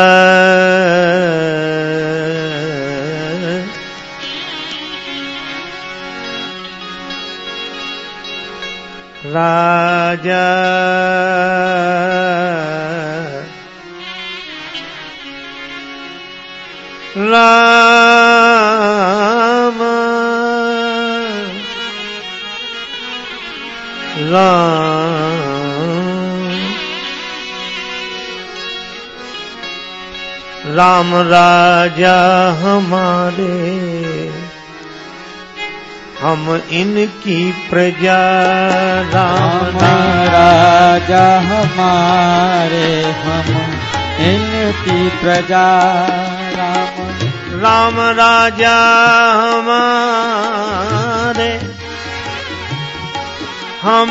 राजा। राम। राम राम राजा हमारे हम इनकी प्रजा। राम राम राजा हमारे हम इनकी प्रजा। राम राम राजा हमारे। हम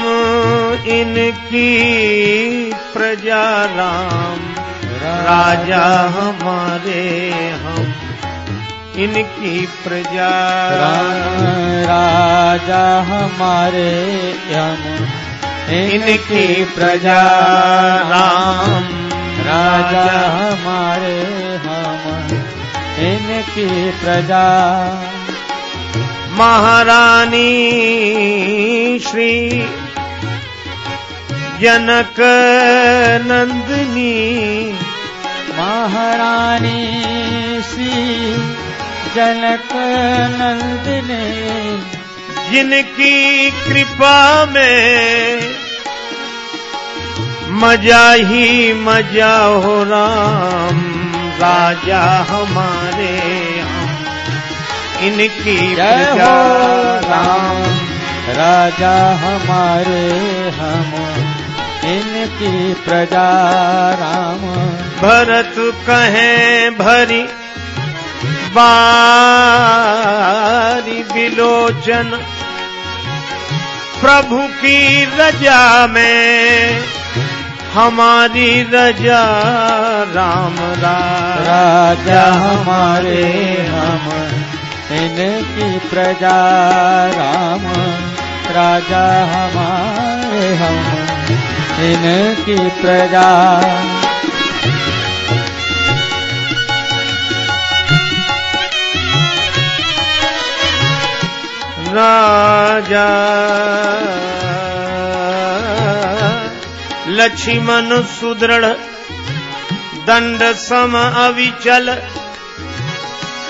इनकी प्रजा राम राजा हमारे हम। इनकी प्रजा राम राजा हमारे हम। इनकी प्रजा राम राजा हमारे हम। इनकी प्रजा महारानी श्री जनक नंदिनी महारानी श्री जनक नंदिनी जिनकी कृपा में मज़ा ही मज़ा हो राम राजा हमारे। हम इनकी जय हो राम। राजा हमारे हम। इनकी प्रजा राम। भरत कहें भरी बारी बिलोचन प्रभु की रजा में हमारी रजा राम राजा राजा हमारे हम। इनकी प्रजा राम राजा हमारे हम। इनकी प्रजा। राजा लक्ष्मण सुदृढ़ दंड सम अविचल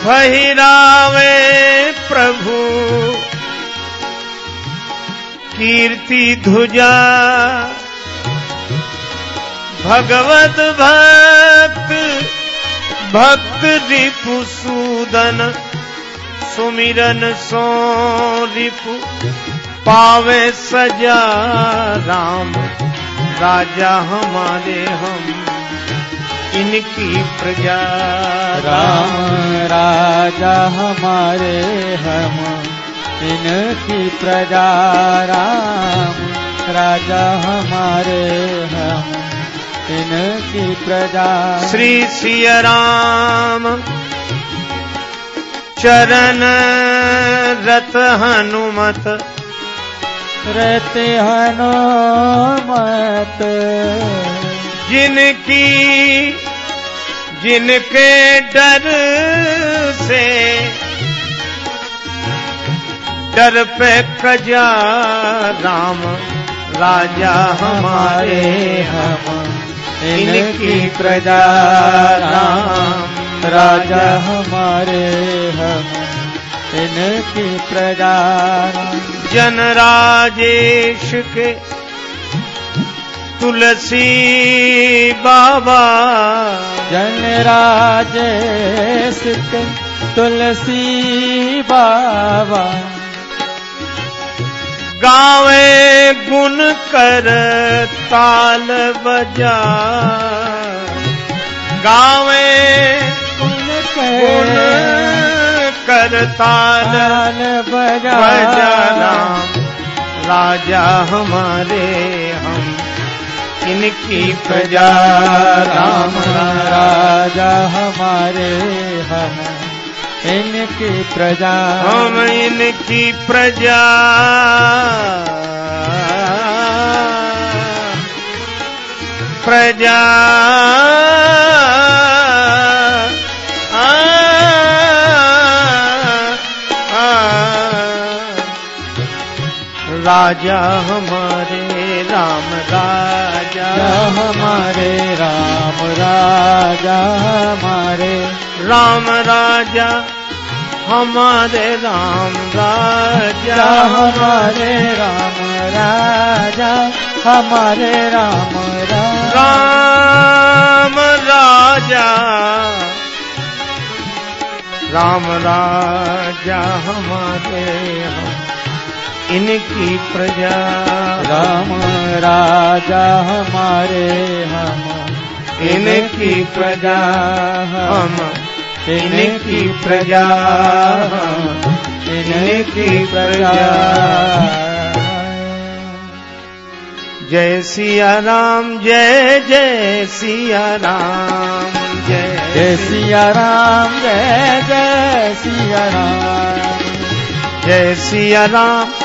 भहिरावे प्रभु। कीर्ति ध्वजा। भगवत भक्त। भक्त रिपुसूदन सुमिरन सो रिपु। पावे सजा राम। राजा हमारे हम। इनकी प्रजा। राम राजा हमारे हम इनकी प्रजा। राम राजा हमारे हम इनकी प्रजा। श्री सिया राम। चरण रत हनुमत। रहते हनुमत। जिनकी, जिनके डर से, डर पे कजा राम, राजा हमारे हम। इनकी प्रजा राम, राजा हमारे हम। इनकी प्रजा जन राजेश के तुलसी बाबा जन राजेश के तुलसी बाबा गावे गुण कर ताल बजा। गावे गुण गुण कर ताल बजा। बजाना राजा हमारे हम इनकी प्रजा, राम राजा हमारे हम इनकी प्रजा। हम इनकी प्रजा। प्रजा। राजा हमारे राम राजा राजा हमारे राम राजा हमारे राम राजा हमारे राम राजा। हमारे राम राजा हमारे राम राम राजा। राम राजा हमारे हम इनकी प्रजा। राम राजा हमारे हम। इनकी प्रजा हम। इनकी प्रजा हम। इनकी प्रजा। जय सिया राम जय जय सिया राम जय। जय सिया राम जय जय सिया राम। जय सिया राम।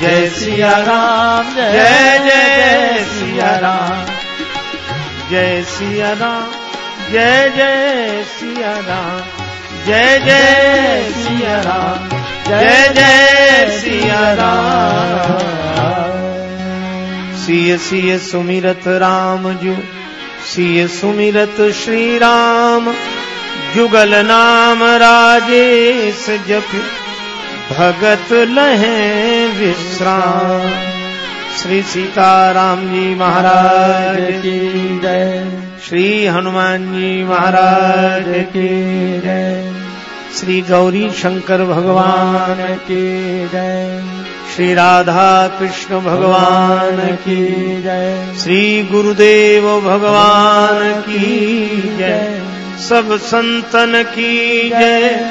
जय सिया राम जय जय सिया राम जय सिया राम जय जय सिया राम जय जय सिया राम जय जय सिया राम सिय सिय सुमिरत राम जू सिय सुमिरत श्री राम जुगल नाम राजेश जप। भगत लहे विश्राम। श्री सीताराम जी महाराज की जय। श्री हनुमान जी महाराज की जय। श्री गौरी शंकर भगवान की जय। श्री राधा कृष्ण भगवान की जय। श्री गुरुदेव भगवान की जय। सब संतन की जय।